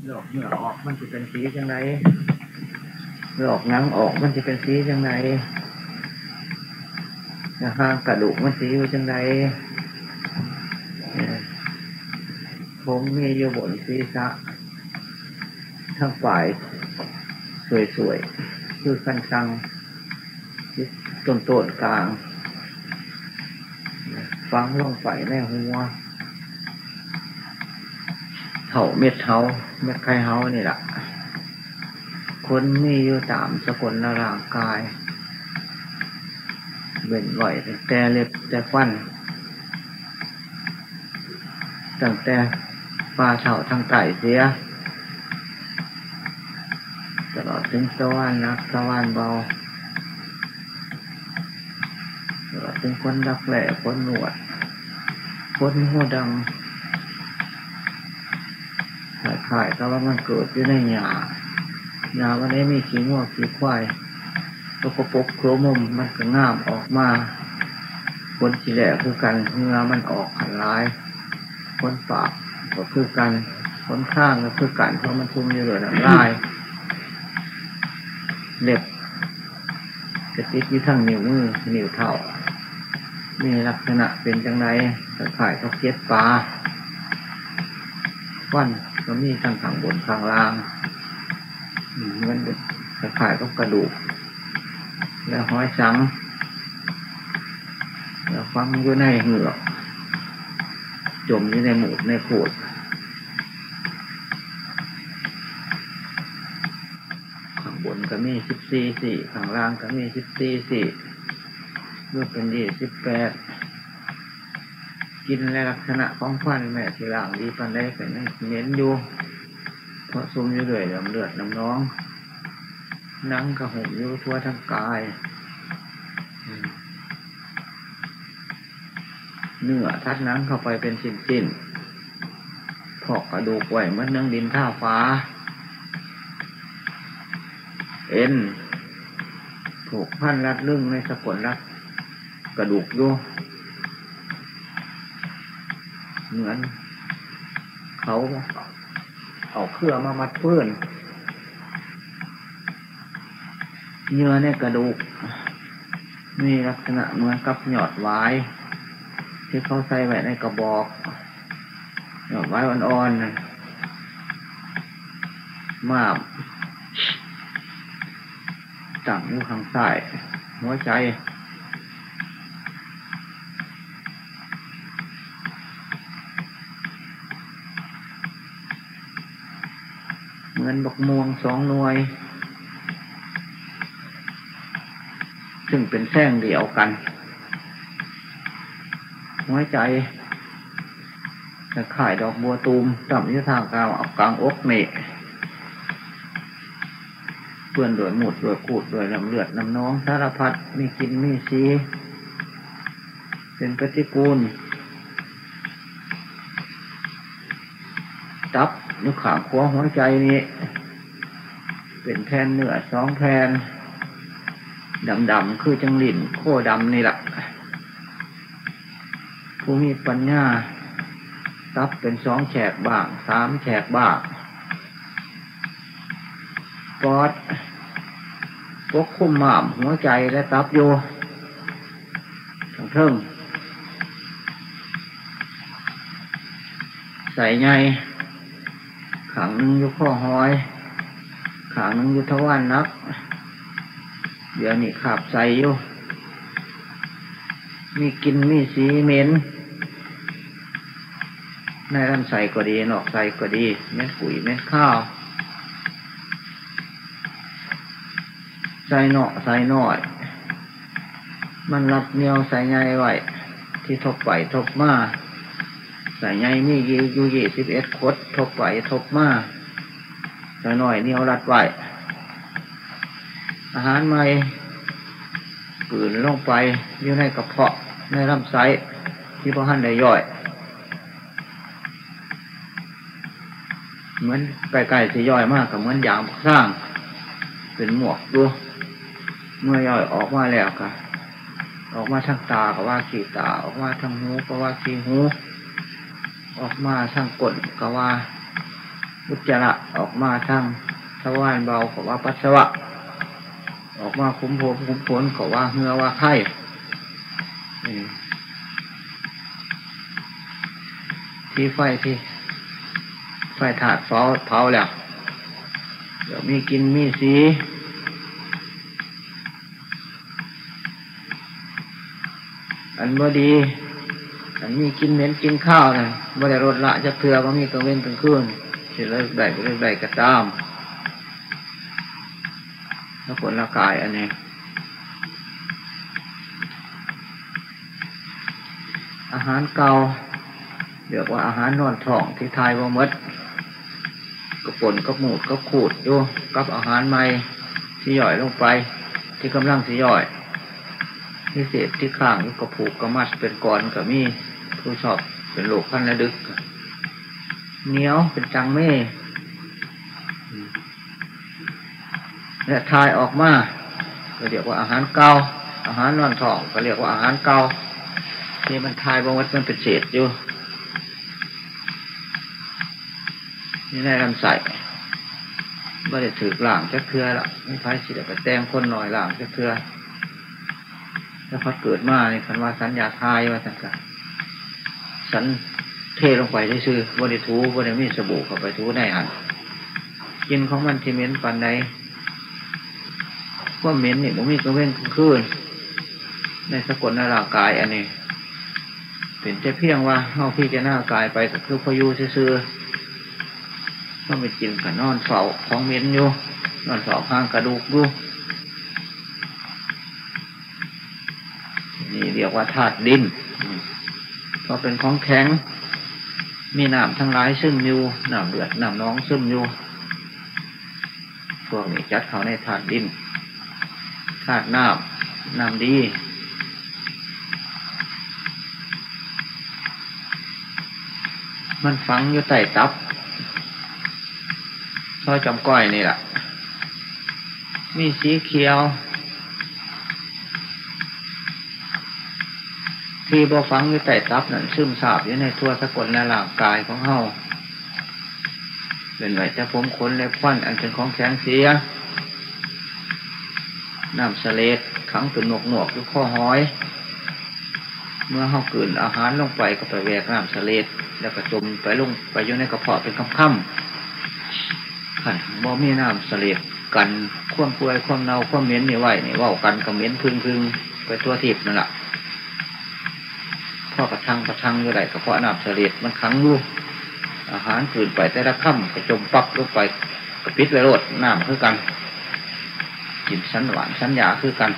ห ลอกเหงื่อออกมันจะเป็นสีจังไรหลอกหนังออกมันจะเป็นสีจังไรนะฮะกระดูกมันสีอยู่จังไรผมมีอยู่บนศีรษะทั้งฝ่าย สวยๆ คือคันคังต้นต้นกลาง ฟังลงไปในหัว เท่าเม็ดเท้าเม็ดไข่เท้านี่แหละคนมีอยู่ตามสกุลร่างกาย เบ่นไหวแต่เล็บแต่ฟันตั้งแต่ปลาเท่าทางไก่เสีย ตลอดถึงสวรรค์นักสวรรค์เบาตลอดถึงคนรักแหล่คนหนวด คนหัวดัง ขายๆก็ว่ามันเกิดอยู่ในหยาหยาวันนี้มีขี้งัวขี้ควายแล้วก็ปกโครมมมันก็ง่ามออกมาคนขี้แหล่คือกันเงือมันออกขันร้ายคนปากก็คือกันคนข้างก็คือกันเพราะมันทุ่มอยู่เลยน้ำลายเล็บกระติดอยู่ทั้งนิ้วมือนิ้วเท้ามีลักษณะเป็นจังไรตะข่ายเขาเก็ดปลา วันก็มีทั้งข้างบนข้างล่างมันตะข่ายก็กระดูก แล้วห้อยสัง แล้วฟังอยู่ในเหงือกจมอยู่ในหมูดในโขดข้างบนก็มีสิบสี่สี่ข้างล่างก็มีสิบสี่สี่รวมเป็นยี่สิบแปด กินในลักษณะของฟันแม่ทีหลังดีปันได้เป็นเน้นอยู่เพราะซุ่มอยู่เลยน้ำเลือดน้ำน้องนังกระหุมอยู่ทั่วทั้งกายเนื้อทัดนังเข้าไปเป็นสิ้นสิ้นๆพอกกระดูกไหวเหมันเนื้อดินท่าฟ้า เอ็น ถูกพันรัดลึงในสะกดรัดกระดูกยู่ เหมือน เขาเอาเครื่องมามัดเพื่อนเนื้อในกระดูก มีลักษณะเหมือนกับหยอดไว้ที่เขาใส่ไว้ในกระบอกหยอดไว้อ่อนๆนะมาบตั้งอยู่ข้างใต้หัวใจ เหมือนบกม่วงสองหน่วย ซึ่งเป็นแท่งเดียวกัน หัวใจจะขายดอกบัวตูมต่ำที่ทางกางเอากลางอกเนเปื้อนด้วยหมุดด้วยขูดด้วยน้ำเลือดน้ำน้องสารพัดมีกินมีซีเป็นปฏิกูลตับ นึกขางขวหัวใจนี้ เป็นแผ่นเนื้อสองแผ่นดำๆคือจังหลินโคดำนี่แหละผู้มีปัญญาตับเป็นสองแฉกบ้างสามแฉกบ้างปอดปกคุ้มหม่ามหัวใจและตับโยทั้งเทิงใส่ไง นึงอยู่ข้อหอยขังนึงอยู่ทวารนัก เดี๋ยวนี้ขับใส่อยู่มีกินมีสีเหม็นในลำใส่ก็ดีนอกใส่ก็ดีเม็ดปุ๋ยเม็ดข้าวใส่เนาะใส่น้อย มันรับเนียวใส่ไงไว้ที่ทบไปทบมา ใส่ไงมีอยู่ยี่สิบเอ็ดคดทบไปทบมาใส่น้อยเนียวรัดไว้อาหารใหม่ปืนลงไปอยู่ในกระเพาะในลำไส้ที่พระหันได้ย่อย เหมือนไก่ๆสีย่อยมากกับเหมือนยางสร้างเป็นหมวกดูเมื่อย่อยออกมาแล้วค่ะ ออกมาทางตาก็ว่าขี้ตา ออกมาทางหูก็ว่าขี้หู ออกมาทางกดก็ว่าอุจจาระออกมาทางทวารเบาก็ว่าปัสสาวะ ออกมาคุ้มโพคุ้มผลก็ว่าเหือว่าไข้ที่ไฟที่ไฟถาดเผาเผาแล้วเดี๋ยวมีกินมีสีอันบ่ดี อันมีกินเหม็นกินข้าวนะบ่ได้รดละจะเพื่อว่ามีกลางเว้นกลางคืนสิเลิกได้ก็เลิกได้ก็ตามแล้วผลละกายอันนี้อาหารเก่าเรียกว่าอาหารนอนท้องที่ทายว่ามดกระปนกับหมูดกับขูดอยู่กับอาหารใหม่ที่ย่อยลงไป ที่กำลังที่ย่อยที่เศษที่ข้างกับผูกกับมัดเป็นก้อนกับมี ผู้ชอบเป็นโลกพันระดึกเหนียวเป็นจังเม่และทายออกมาก็เรียกว่าอาหารเก่าอาหารนอนทองก็เรียกว่าอาหารเก่าที่มันทายบางวัดมันเป็นเศษอยู่นี่ได้ลำใส่ไม่ได้ถือหลางจะเครือละไม่พายสิเดี๋ยวไปแต้มคนหน่อยหลางจะเครือแล้วพอเกิดมาเนี่ยคันว่าสัญญาทายว่าสังกัด สันเทลงไปได้ซื้อบริทูบริมีสบู่เข้าไปทูได้หันกินของมันที่เหม็นปันใดว่าเหม็นนี่ผมมีกระเว้นขึ้นในสกุลในร่างกายอันนี้เป็นแต่เพียงว่าเฮาพี่จะหน้ากายไปก็คือพยุซื้อก็ไปกินกับนอนเฝ้าของเหม็นอยู่นอนเฝ้าข้างกระดูกอยู่นี่เรียกว่าธาตุดิน เพราเป็นของแข็ง มีน้ำทั้งหลายซึมอยู่น้ำเดือดน้ำน้องซึมอยู่พวกนี้จัดเขาในธาตุดินธาตุน้ำน้ำดี มันฝังอยู่ใต้ตับซอยจำก้อยนี่แหละมีสีเขียว ที่บ่ฟังอยู่ใต้ตับนั่นซึมซาบอยู่ในทั่วสกลและร่างกายของเฮาเป็นไหวจะผมขนและฟันอันเป็นของแข็งเสียน้ำเสลดขังเป็นหนวกหนวกอยู่ข้อห้อย เมื่อเฮากืนอาหารลงไปก็ไปแวกน้ำเสลดแล้วก็จมไปลงไปอยู่ในกระเพาะเป็นคำค่ำขันบ่มีน้ำเสลดกัน คว่ำเปื่อยคว่ำเน่าคว่ำเหม็นนี่ไหวนี่ว่ากันกับเหม็นพึ่งพึ่งไปตัวทิพย์นั่นแหละ พ่อกระทังกระทังอยู่ไหนกระเพาะน้ำเสลดมันขังอยู่อาหารกืนไปแต่ละค่ำก็จมปักลงไปกระปิดไว้โรดน้ำคือกันกินสันหวานสันยาคือกัน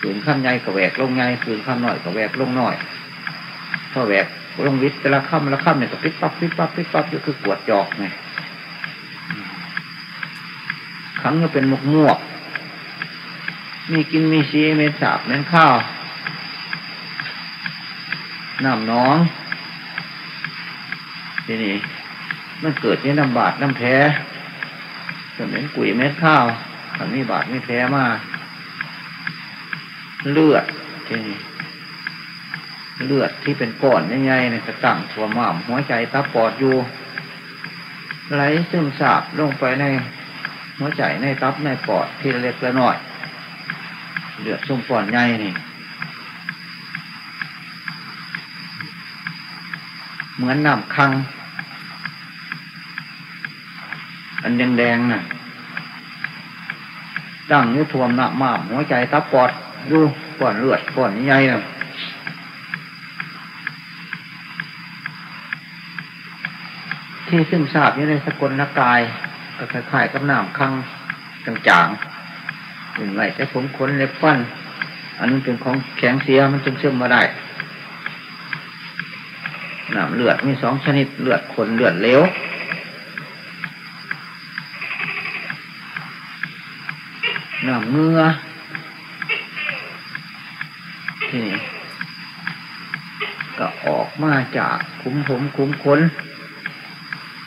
ขืนข้ามใหญ่กับแหวกลงใหญ่ขืนข้ามน้อยกับแหวกลงน้อยพอแหวกลงวิทย์แต่ละค่ำละค่ำเนี่ยก็ปิดปั๊บปิดปั๊บปิดปั๊บอยู่คือกวดจอกไงครั้งก็เป็นหมกมวกมีกินมีซีเม็ดสาบเม็ดข้าว น้ำน้อง ทีนี้มันเกิดนี่น้ำบาดน้ำแพ้จะเป็นกุยเม็ดข้าวถ้ามีบาดไมีแพ้มาเลือดที่นี่เลือดที่เป็นก้อนใหญ่ๆเนี่ยกระตั้งตัวหม่ำหัวใจตับปอดอยู่ไหลซึมซาบลงไปในหัวใจในตับในปอดที่เล็กละน้อย เลือดสุ่มปอดใหญ่นี่ เหมือนน้ำคัง อันแดงๆน่ะดังอยุทวมหนักมากหัวใจตับปอดดูก่อนเลือดก่อนใหญ่น่ะที่ซึมซาบอยู่ในสกลนกายก็คล้ายๆกับน้ำคังจางๆหนึ่งไหลแต่ผมขนเล็บฟัน อันนั้นเป็นของแข็งเสียมันจึงเชื่อมมาได้ น้ำเลือดมีสองชนิดเลือดขนเลือดเลวน้ำเงือที่นี่ก็ออกมาจากคุ้มผมคุ้มขน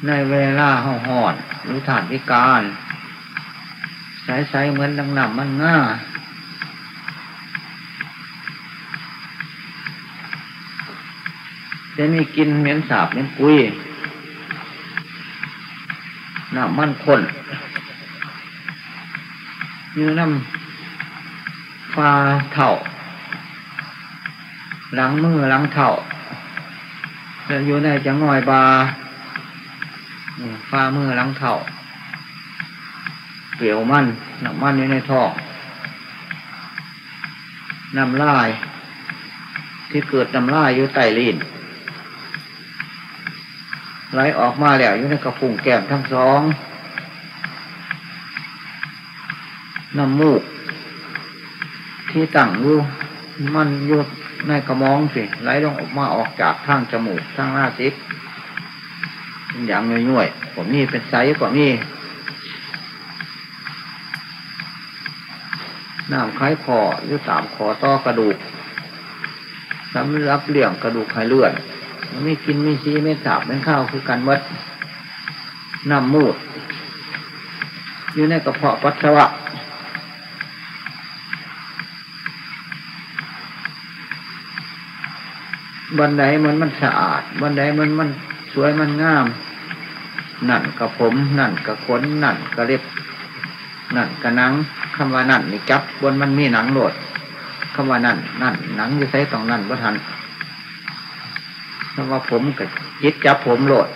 ในเวลาห่อหอนหรือฐานพิการใสๆเหมือนดังนำมันง่า จะมีกินเหม็นสาบเหม็นกุยน้ำมันข้นยืน้ำฟ้าเท่าหลังมือหลังเท่าแล้วอยู่ในจังงอยบาฟ้ามือหลังเท่าเปลี่ยวมันน้ำมันอยู่ในท้อน้ำลาย ที่เกิดน้ำลายอยู่ใต้ลิ้น ไหลออกมาแล้วอยู่ในกระพุ้งแก้มทั้งสองน้ำมูก ที่ตั้งอยู่มันอยู่ในกระมองสิไหลลงออกมาออกจากทางจมูกทางหน้าซิกอย่างย่อยๆผมนี่เป็นไซส์กว่านี่น้ำคล้ายคอหรือตามคอต่อกระดูกสำรับเลี่ยงกระดูกไขเลื่อน ไม่กินไม่ซีไม่สาบไม่ข้าวคือการวัดน้ำมูดอยู่ในกระเพาะปัสสาวะบันไดมันมันสะอาด บันไดมันมันสวยมันงาม นั่นกับผม นั่นกับขน นั่นกับเล็บ นั่นกับหนังคำว่านั่นนี่จับบนมันมีหนังโหลดคำว่านั่นนั่นหนังอยู่ใช้ตรงนั่นบ่ทัน คำว่าผมกับยึดจับผมโหลด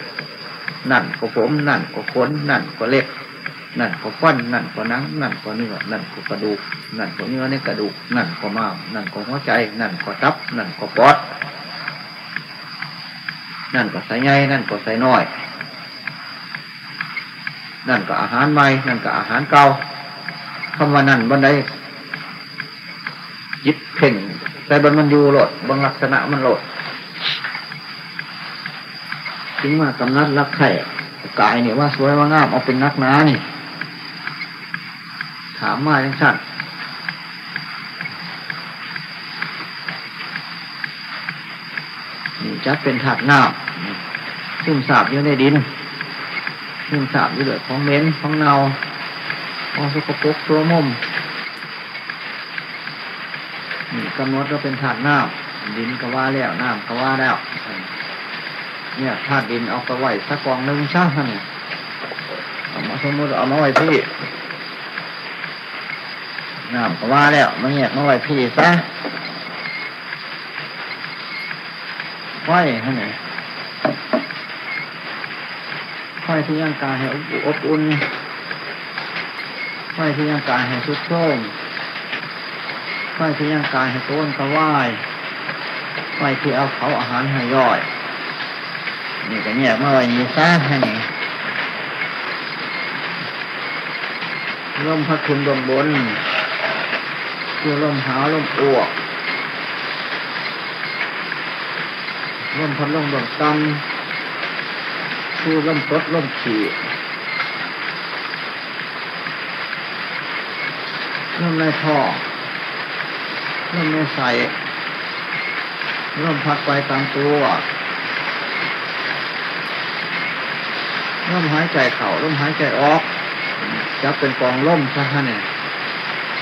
นั่นก็ผมนั่นก็ขนนั่นก็เล็บนั่นก็ฟันนั่นก็นังนั่นก็เนื้อนั่นก็กระดูก นั่นก็เนื้อในกระดูก นั่นก็ม้ามนั่นก็หัวใจ นั่นก็ตับ นั่นก็ปอด นั่นก็ใส่ใหญ่นั่นก็ใส่น้อย นั่นก็อาหารใหม่ นั่นก็อาหารเก่าคำว่านั่นบันไดยึดเพ่งใส่บนมันอยู่โหลดบางลักษณะมันโหลด ถึงมากำนัดรักไข่กายเนี่ยว่าสวยว่างามเอาเป็นนักหนานี่ ถามมาจังสั่นนี่จัดเป็นถาดน้ำซึ่งสาบอยู่ในดินซึ่งสาบอยู่เหลือของเม็นของเนาของสกปรกตัวมุมนี่กำหนดว่าเป็นถาดน้ำดินก็ว่าแล้วน้ำก็ว่าแล้ว เนี่ยธาตุดินเอาไปไว้สักกองหนึ่งช่างเนี่ยเอามาสมมติเอามาไว้พี่น้ำก็ว่าแล้วมาแยกมาไว้พี่ซะไฟให้ไหนไฟที่ร่างกายให้อบอุ่นไฟที่ร่างกายให้สุดโทมไฟที่ร่างกายให้ต้นกระว่ายไฟที่เอาเขาอาหารให้ย่อย นี่ก็เนี่ยมาไว้นี่ซะให้นี่ลมพัดคุณลมบนคือลมหาวลมอ้วกลมพัดลมลมตันคือลมตดลมขี่ลมในท่อลมในใส่ลมพัดไปตามตัว ลมหายใจเข่าลมหายใจออกจะเป็นกองล่มซะฮะเนี่ย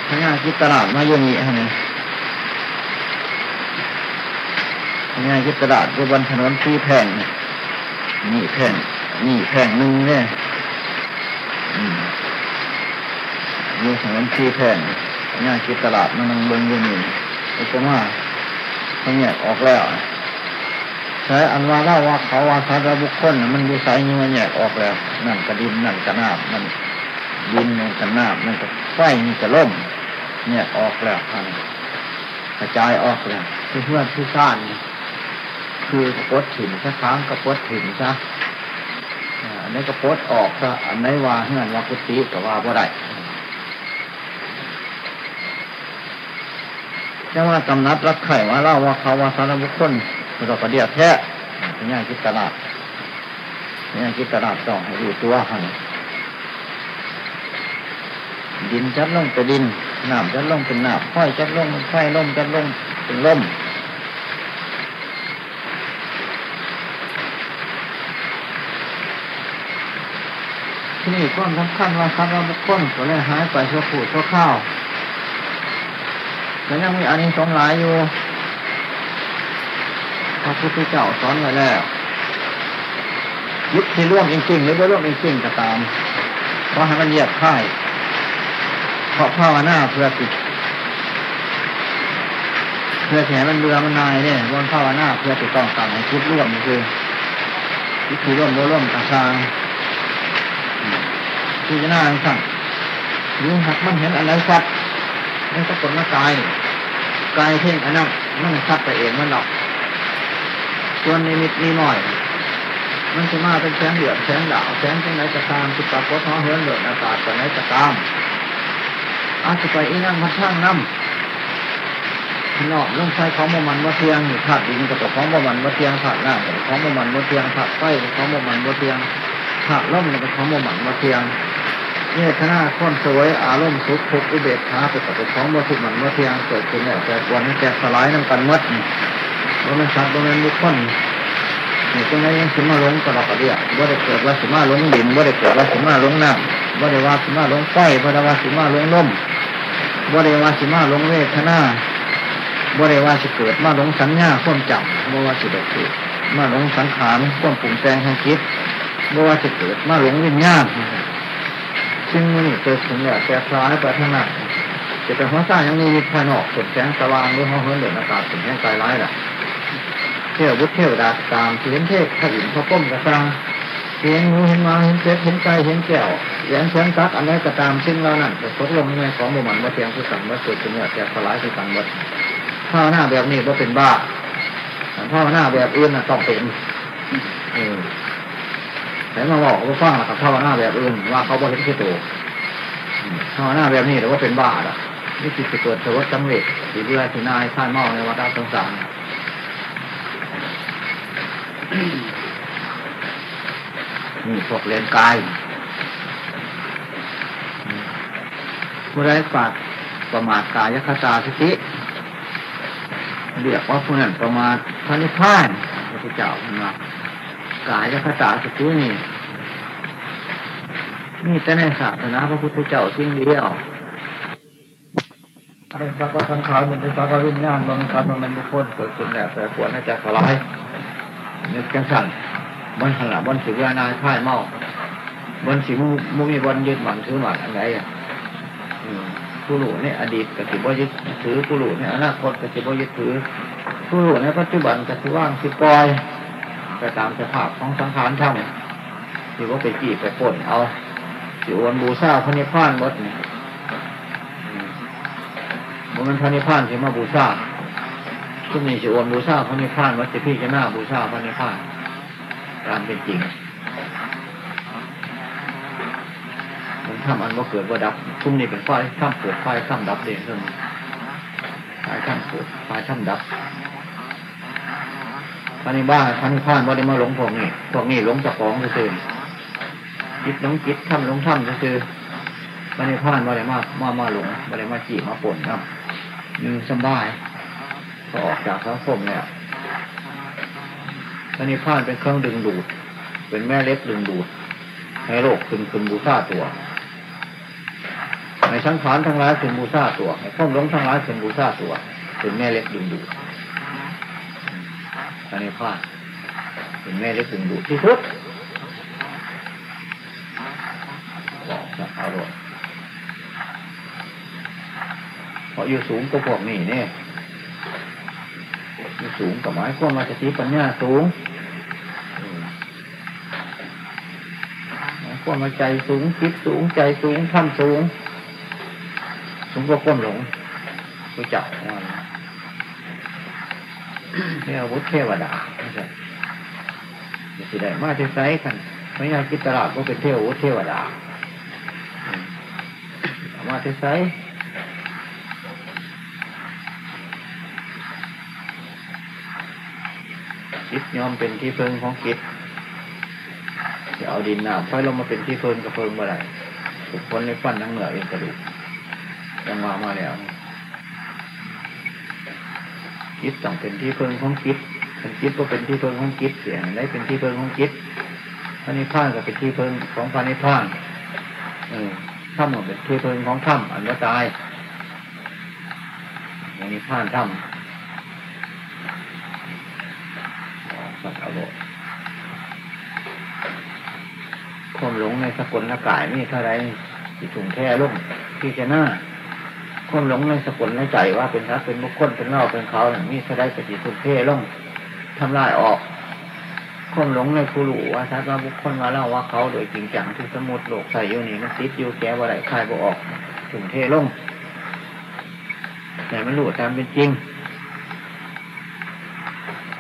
พญาคิดตลาดมาโยนีฮะเนี่ยพญาคิดตลาดอยู่บนถนนที่แผ่งนี่แผ่งนี่แผ่งหนึ่งเนี่ยมีถนนที่แผ่งพญาคิดตลาดมันเบิ่งอยู่นี่อุปมาพญาออกแล้ว ใช้อันว่าเล่าว่าเขาว่าสารบุคคลมันดูสายนี้มันแยกออกแล้วนั่นกระดินนั่นกระนาบนั่นดินนั่นกระนาบนั่นกระไฟนี่กระล่มแยกออกแล้วท่านกระจายออกแล้วที่เพื่อนที่ซ่านนี่คือกระปดถิ่นสักครั้งกระปดถิ่นซะอันนี้กระปดออกซะอันไหนว่าเฮือนว่ากุฏิก็ว่าบ่ได้จะว่าตำนัดรักไข่ว่าเล่าว่าเขาว่าสารบุคคล เราก็เดียดแท้เป็นย่างคิดตลาดเป็นย่างคิดตลาดต้องให้ดูตัวหันดินจัดลงเป็นดินน้ำจัดลงเป็นน้ำไฟจัดลงเป็นไฟลมจัดลงเป็นลมที่นี่ก้อนสำคัญว่าครับว่าบุคคลก็เลยหายไปชั่วขูดชั่วข้าวแต่ยังมีอันนี้สงหลายอยู่ ระพุทธเจ้าสอนไว้แล้วยึดที่ร่วมจริงๆหรือไม่ร่วมจริงๆก็ตามเพราะให้มันเหยียบค่ายเพราะภาวนาเพื่อติดเพื่อแถมันเบื่อมันนายเนี่ยวนภาวนาเพื่อติดต้องต่างให้คิดร่วมคือคิดที่ร่วมร่วมต่างๆที่จะน่าสั่งยิ่งหักมันเห็นอะไรสัตว์นั่นก็ผลมากายกายเพ่งอันนั้นมันสัตว์ไปเองมันหรอก ส่วนนิมิตนีหน่อย มันจะมาเป็นแสงเหลืองแสงดาวแสงที่ไหนจะตามที่ปรากฏท้องเหินเหินอากาศจะไหนจะตามอาจจะไปอีนั่งมาช่างน้ำนอกเรื่องใช้ของมันว่าเทียงถาดดินกับของมันว่าเทียงถาดน้ำกับของมันว่าเทียงถาดไฟกับของมันว่าเทียงถาดล่มกับของมันว่าเทียงเนี่ยคณะข้นสวยอารมณ์สุขทุกข์อุเบกขาไปกับของว่าทุกมันว่าเทียงเกิดขึ้นแล้วแต่วันนี้แกสลายน้ำกันมัด ว่ามันสัตว์ว่ามันบุคคลนี่ตรงนี้ยังสิมาลงตลอดเดียวว่าได้เกิดว่าสิมาลงดินว่าได้เกิดว่าสิมาลงน้ำว่าได้ว่าสิมาลงไฟว่าได้ว่าสิมาลงลมว่าได้ว่าสิมาลงเวทนาว่าได้ว่าสิเกิดมาลงสัญญาความจำว่าว่าสิเด็กมาลงสังขารความปรุงแต่งทางคิดว่าว่าสิเกิดมาลงวิญญาณซึ่งนี่เกิดขึ้นแล้วแต่คล้ายไปทางนั้นจะเป็นหัวใจยังมีภายนอกสุดแสงสว่างหรือห้องเหินเดือดอากาศสุดแสงใจร้ายแหละ เที่ยววุฒิเที่ยวดาตามเทียนเทพขยินพระก้มกระซังเห็นหูเห็นมาเห็นเพชรเห็นใจเห็นแก้วแหวนเสียงซักอันนี้ก็ตามซึ่งเรานั่นจะทดลงในของบุมันว่าเทียงผู้สั่งว่าสุดเป็นเนี่ยแก่สลายคือสั่งหมดภาวนาแบบนี้ว่าเป็นบ้าภาวนาแบบอื่นน่ะต้องเป็นแต่มาบอกว่าฟังกับภาวนาแบบอื่นว่าเขาบ่เห็นคือตัวภาวนาแบบนี้หรือว่าเป็นบ้าอะนี่คือเกิดสวัสดิ์จำเร็จสีเบื่อสีนายข้านเมาในวัฏสงสาร นี่พวกเลนกายผู้ใดฝากประมาทกายคตาสติเรียกว่าผู้นั้นประมาทพระนิพพานพระพุทธเจ้าเป็นว่ากายคตาสตินี่นี่แต่ในศาสนาพระพุทธเจ้าสิ่งเดียวเป็นสักว่าสังขารมันเป็นสักว่าวิญญาณมันครับมันเป็นบุคคลเกิดขึ้นแล้วแต่ควรน่าจะสลาย เนึกจังสั่นบนขณะบนสิวานายพ่ายเมาบนสิมุมีบนยึดหมันถือหมันอะไรอะผู้หลูเนี่ยอดีตกับสิบวยึดถือผู้หลูเนี่ยอนาคตกับสิบวยึดถือผู้หลูในปัจจุบันกับสิว่างสิปล่อยไปตามสภาพของสังขารทั้งสิว่าไปจีบไปป่นเอาสิวันบูชาพระนิพพานหมดเนี่ยมันพระนิพพานสิมาบูชา ทุกนี้สิวันบูชาพระนิพพานวัดจะพี่จะหน้าบูชาพระนิพพานตามเป็นจริงผมทำอันว่าเกิดว่าดับทุ่มนี่เป็นไฟข้ามเกิดไฟข้ามดับเด่นเรื่องไฟข้ามเกิดไฟข้ามดับพระนิบ้าพระนิพพานว่าได้มาหลงพวกนี้พวกนี้หลงจากของซื่อจิตหลงจิตทำหลงทำซื่อพระนิพพานว่าได้มามามาหลงว่าได้มาจีมาป่นครับอยู่สบาย พอออกจากสังคมเนี่ยพระนิพพานเป็นเครื่องดึงดูด เป็นแม่เล็กดึงดูด ให้โลกขึ้นขึ้นบูชาตัวในสังขารทั้งหลายขึ้นบูชาตัวให้ข้อมหลงทั้งหลายขึ้นบูชาตัวเป็นแม่เล็กดึงดูดอันนี้พาดเป็นแม่เล็กดึงดูดที่สุดบอกจะเอาหลดเพราะอยู่สูงก็พวกนี้เนี่ย สูงกับไม้ข้อมาจะตีปัญญาสูงหมายความว่าใจสูงคิดสูงใจสูงทำสูง สูงกว่าก้มหลงรู้จักว่าเทวุฒิเทวดาไม่ใช่สิได้มาเทไซกันไม่อยากคิดตลาดก็เป็นเทวุฒิเทวดามามาเทไซ คิดยอมเป็นที่เพิงของคิดจะเอาดินน้ำไฟลงมาเป็นที่เพิงกับเพิงเมื่อไหร่ทุกคนในฟันทั้งเหนือเองกระดูกยังมามาแล้วคิดต้องเป็นที่เพิงของคิดเป็นคิดก็เป็นที่เพิงของคิดเสียงได้เป็นที่เพิงของคิดพระนิพพานก็เป็นที่เพิงของพระนิพพานเออถ้ำก็เป็นที่เพิงของถ้ำอันว่าตายอย่างนิพพานถ้ำ สัตว์โลกความหลงในสกุลกายนี่เท่าไรที่ถุงแท้ลุ่มที่จะหน้าความหลงในสกุลในใจว่าเป็นพระเป็นบุคคลเป็นเล่าเป็นเขาเนี่ยมีแสดงสติสุเท่ลงทำลายออกความหลงในผู้รู้ว่าถ้าว่าบุคคลมาเล่าว่าเขาโดยจริงจังที่สมุดโลกใส่อยู่นี่มันติดอยู่แก้ว่าไรคลายบ่ออกถึงเท่ลงแต่มันรู้ตามเป็นจริง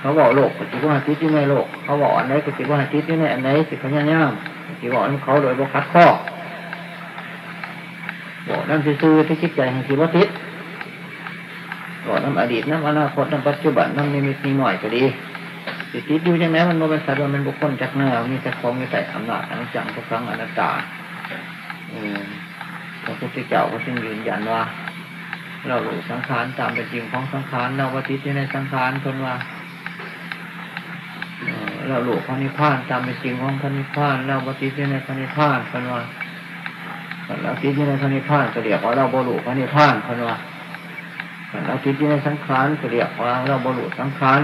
เขาบอกโลกปฏิวัติติดอยู่ในโลก เขาบอกอันไหนปฏิวัติติดอยู่ในอันไหนสิพญาย่ามปฏิวัติเขาโดยบกคัดข้อบอกนั่นซื่อที่คิดใจให้คิว่าติดบอกน้ำอดีตน้ำอนาคตน้ำปัจจุบันน้ำนิมิตมีหน่อยก็ดีสิติดอยู่ใช่ไหมมันโมเป็นสัตว์มันเป็นบุคคลจากเนื้อมีแต่ของมีแต่อำนาจอนิจจังทุกครั้งอนัตตาเออพระพุทธเจ้าก็จึงยืนยันว่า เรารู้สังขารตามเป็นจริงของสังขารเราว่าติดอยู่ในสังขารคนว่า เราหลูกพระนิพพานตามเป็นจริงของพระนิพพานเราว่าติดอยู่ในพระนิพพานคนว่าเราติดอยู่ในพระนิพพานก็เรียกว่าเราบรรลุพระนิพพานคนว่าเราติดอยู่ในสังขารก็เรียกว่าเราบรรลุสังขาร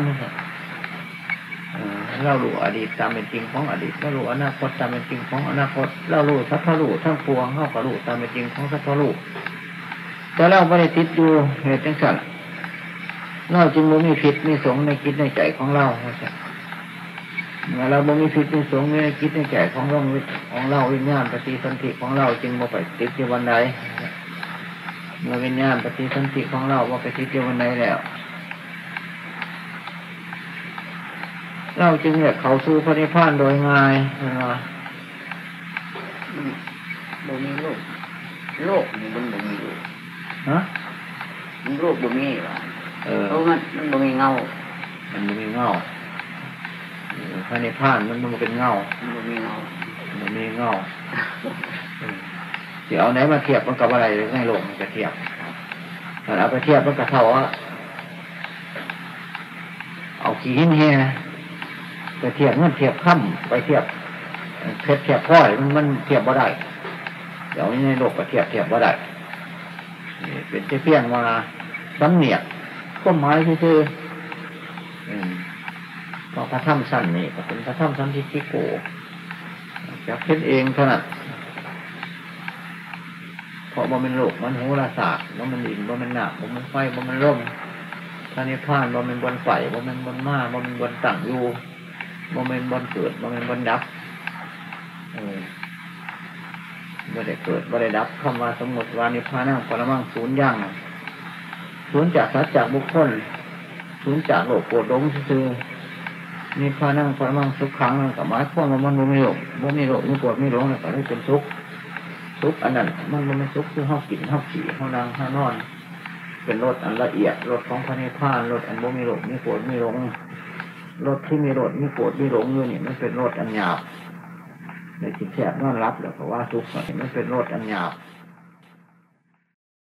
เรารู้อดีตตามเป็นจริงของอดีตเรารู้อนาคตตามเป็นจริงของอนาคต เรารู้สัพพะรู้ทั้งปวงเข้ากับรู้ตามเป็นจริงของสัพพะรู้แต่เราไม่ได้ติดอยู่เหตุจังสันเราจึงม่มีผิดมีสงในคิดในใจของเราเมื่ เราบ่มีผิดมีสงในคิดในใจของเราของเราวิญญาณปฏิสนธิของเราจึงบ่ไปติดอยู่วันใดเมื่อวิญญาณปฏิสนธิของเราบ่ไปติดอยู่วันใดแล้วเราจึงเรียกเขาสู่พระนิพพานโดยง่ายนะบ่มีโลกโลกนี่มันบ่มีอยู่ฮะมันโลกบ่มีว่ะเออเพราะมันมันบ่มีเงา มันบ่มีเงาเออ พระนิพพานมันมันเป็นเงามันบ่มีเงามันมีเงาเออเดี๋ยวเอาไหนมาเทียบมันกับอะไรในโลกมันจะเทียบถ้าเอาไปเทียบมันกับเท่าว่าเอาขี้หินแห่ไปเทียบเงินเทียบค่ำไปเทียบเพชรเทียบพลอยมันมันเทียบบ่ได้ เดี๋ยวนี้ในโลกก็เทียบเทียบบ่ได้นี่เป็นแค่เพียงมาสำเนียกก็หมายคือ พราะพระธรรมสั้นนี่ก็เป็นพระธรรมสั้นที่ทิโกจักเพชรเองเท่านั้นเพราะว่ามันโลกมันโหราศาสตร์ว่ามันดินว่ามันหนักว่ามันไฟว่ามันร่มพระนิพพานว่ามันบนไฟว่ามันบนมาว่ามันบนตั้งอยู่ว่ามันบนเกิดว่ามันบนดับเออบ่ได้เกิดบ่ได้ดับคำว่าสมมติว่านิพพานังปรมังศูนย์ย่างศูนย์จากสัจจากบุคคลศูนย์จากโลกโกรธหลงซื่อ ๆนิพพานั่งปรมังสุขขังนั่นกับหมายความว่ามันบ่มีโลกบ่มีโลกมีโกรธมีหลงนั่นก็ได้เป็นทุกข์ทุกข์อันนั้นมันบ่เป็นทุกข์คือห้ากินห้าขี่ห้านั่งห้านอน เป็นรถอันละเอียดรถของพระนิพพานรถอันบ่มีโลกมีโกรธมีหลงรถที่มีรถมีโกรธมีหลงอยู่นี่มันเป็นรถอันหยาบในจิตแฉบนอนรับแล้วก็ว่าทุกข์มันเป็นรถอันหยาบ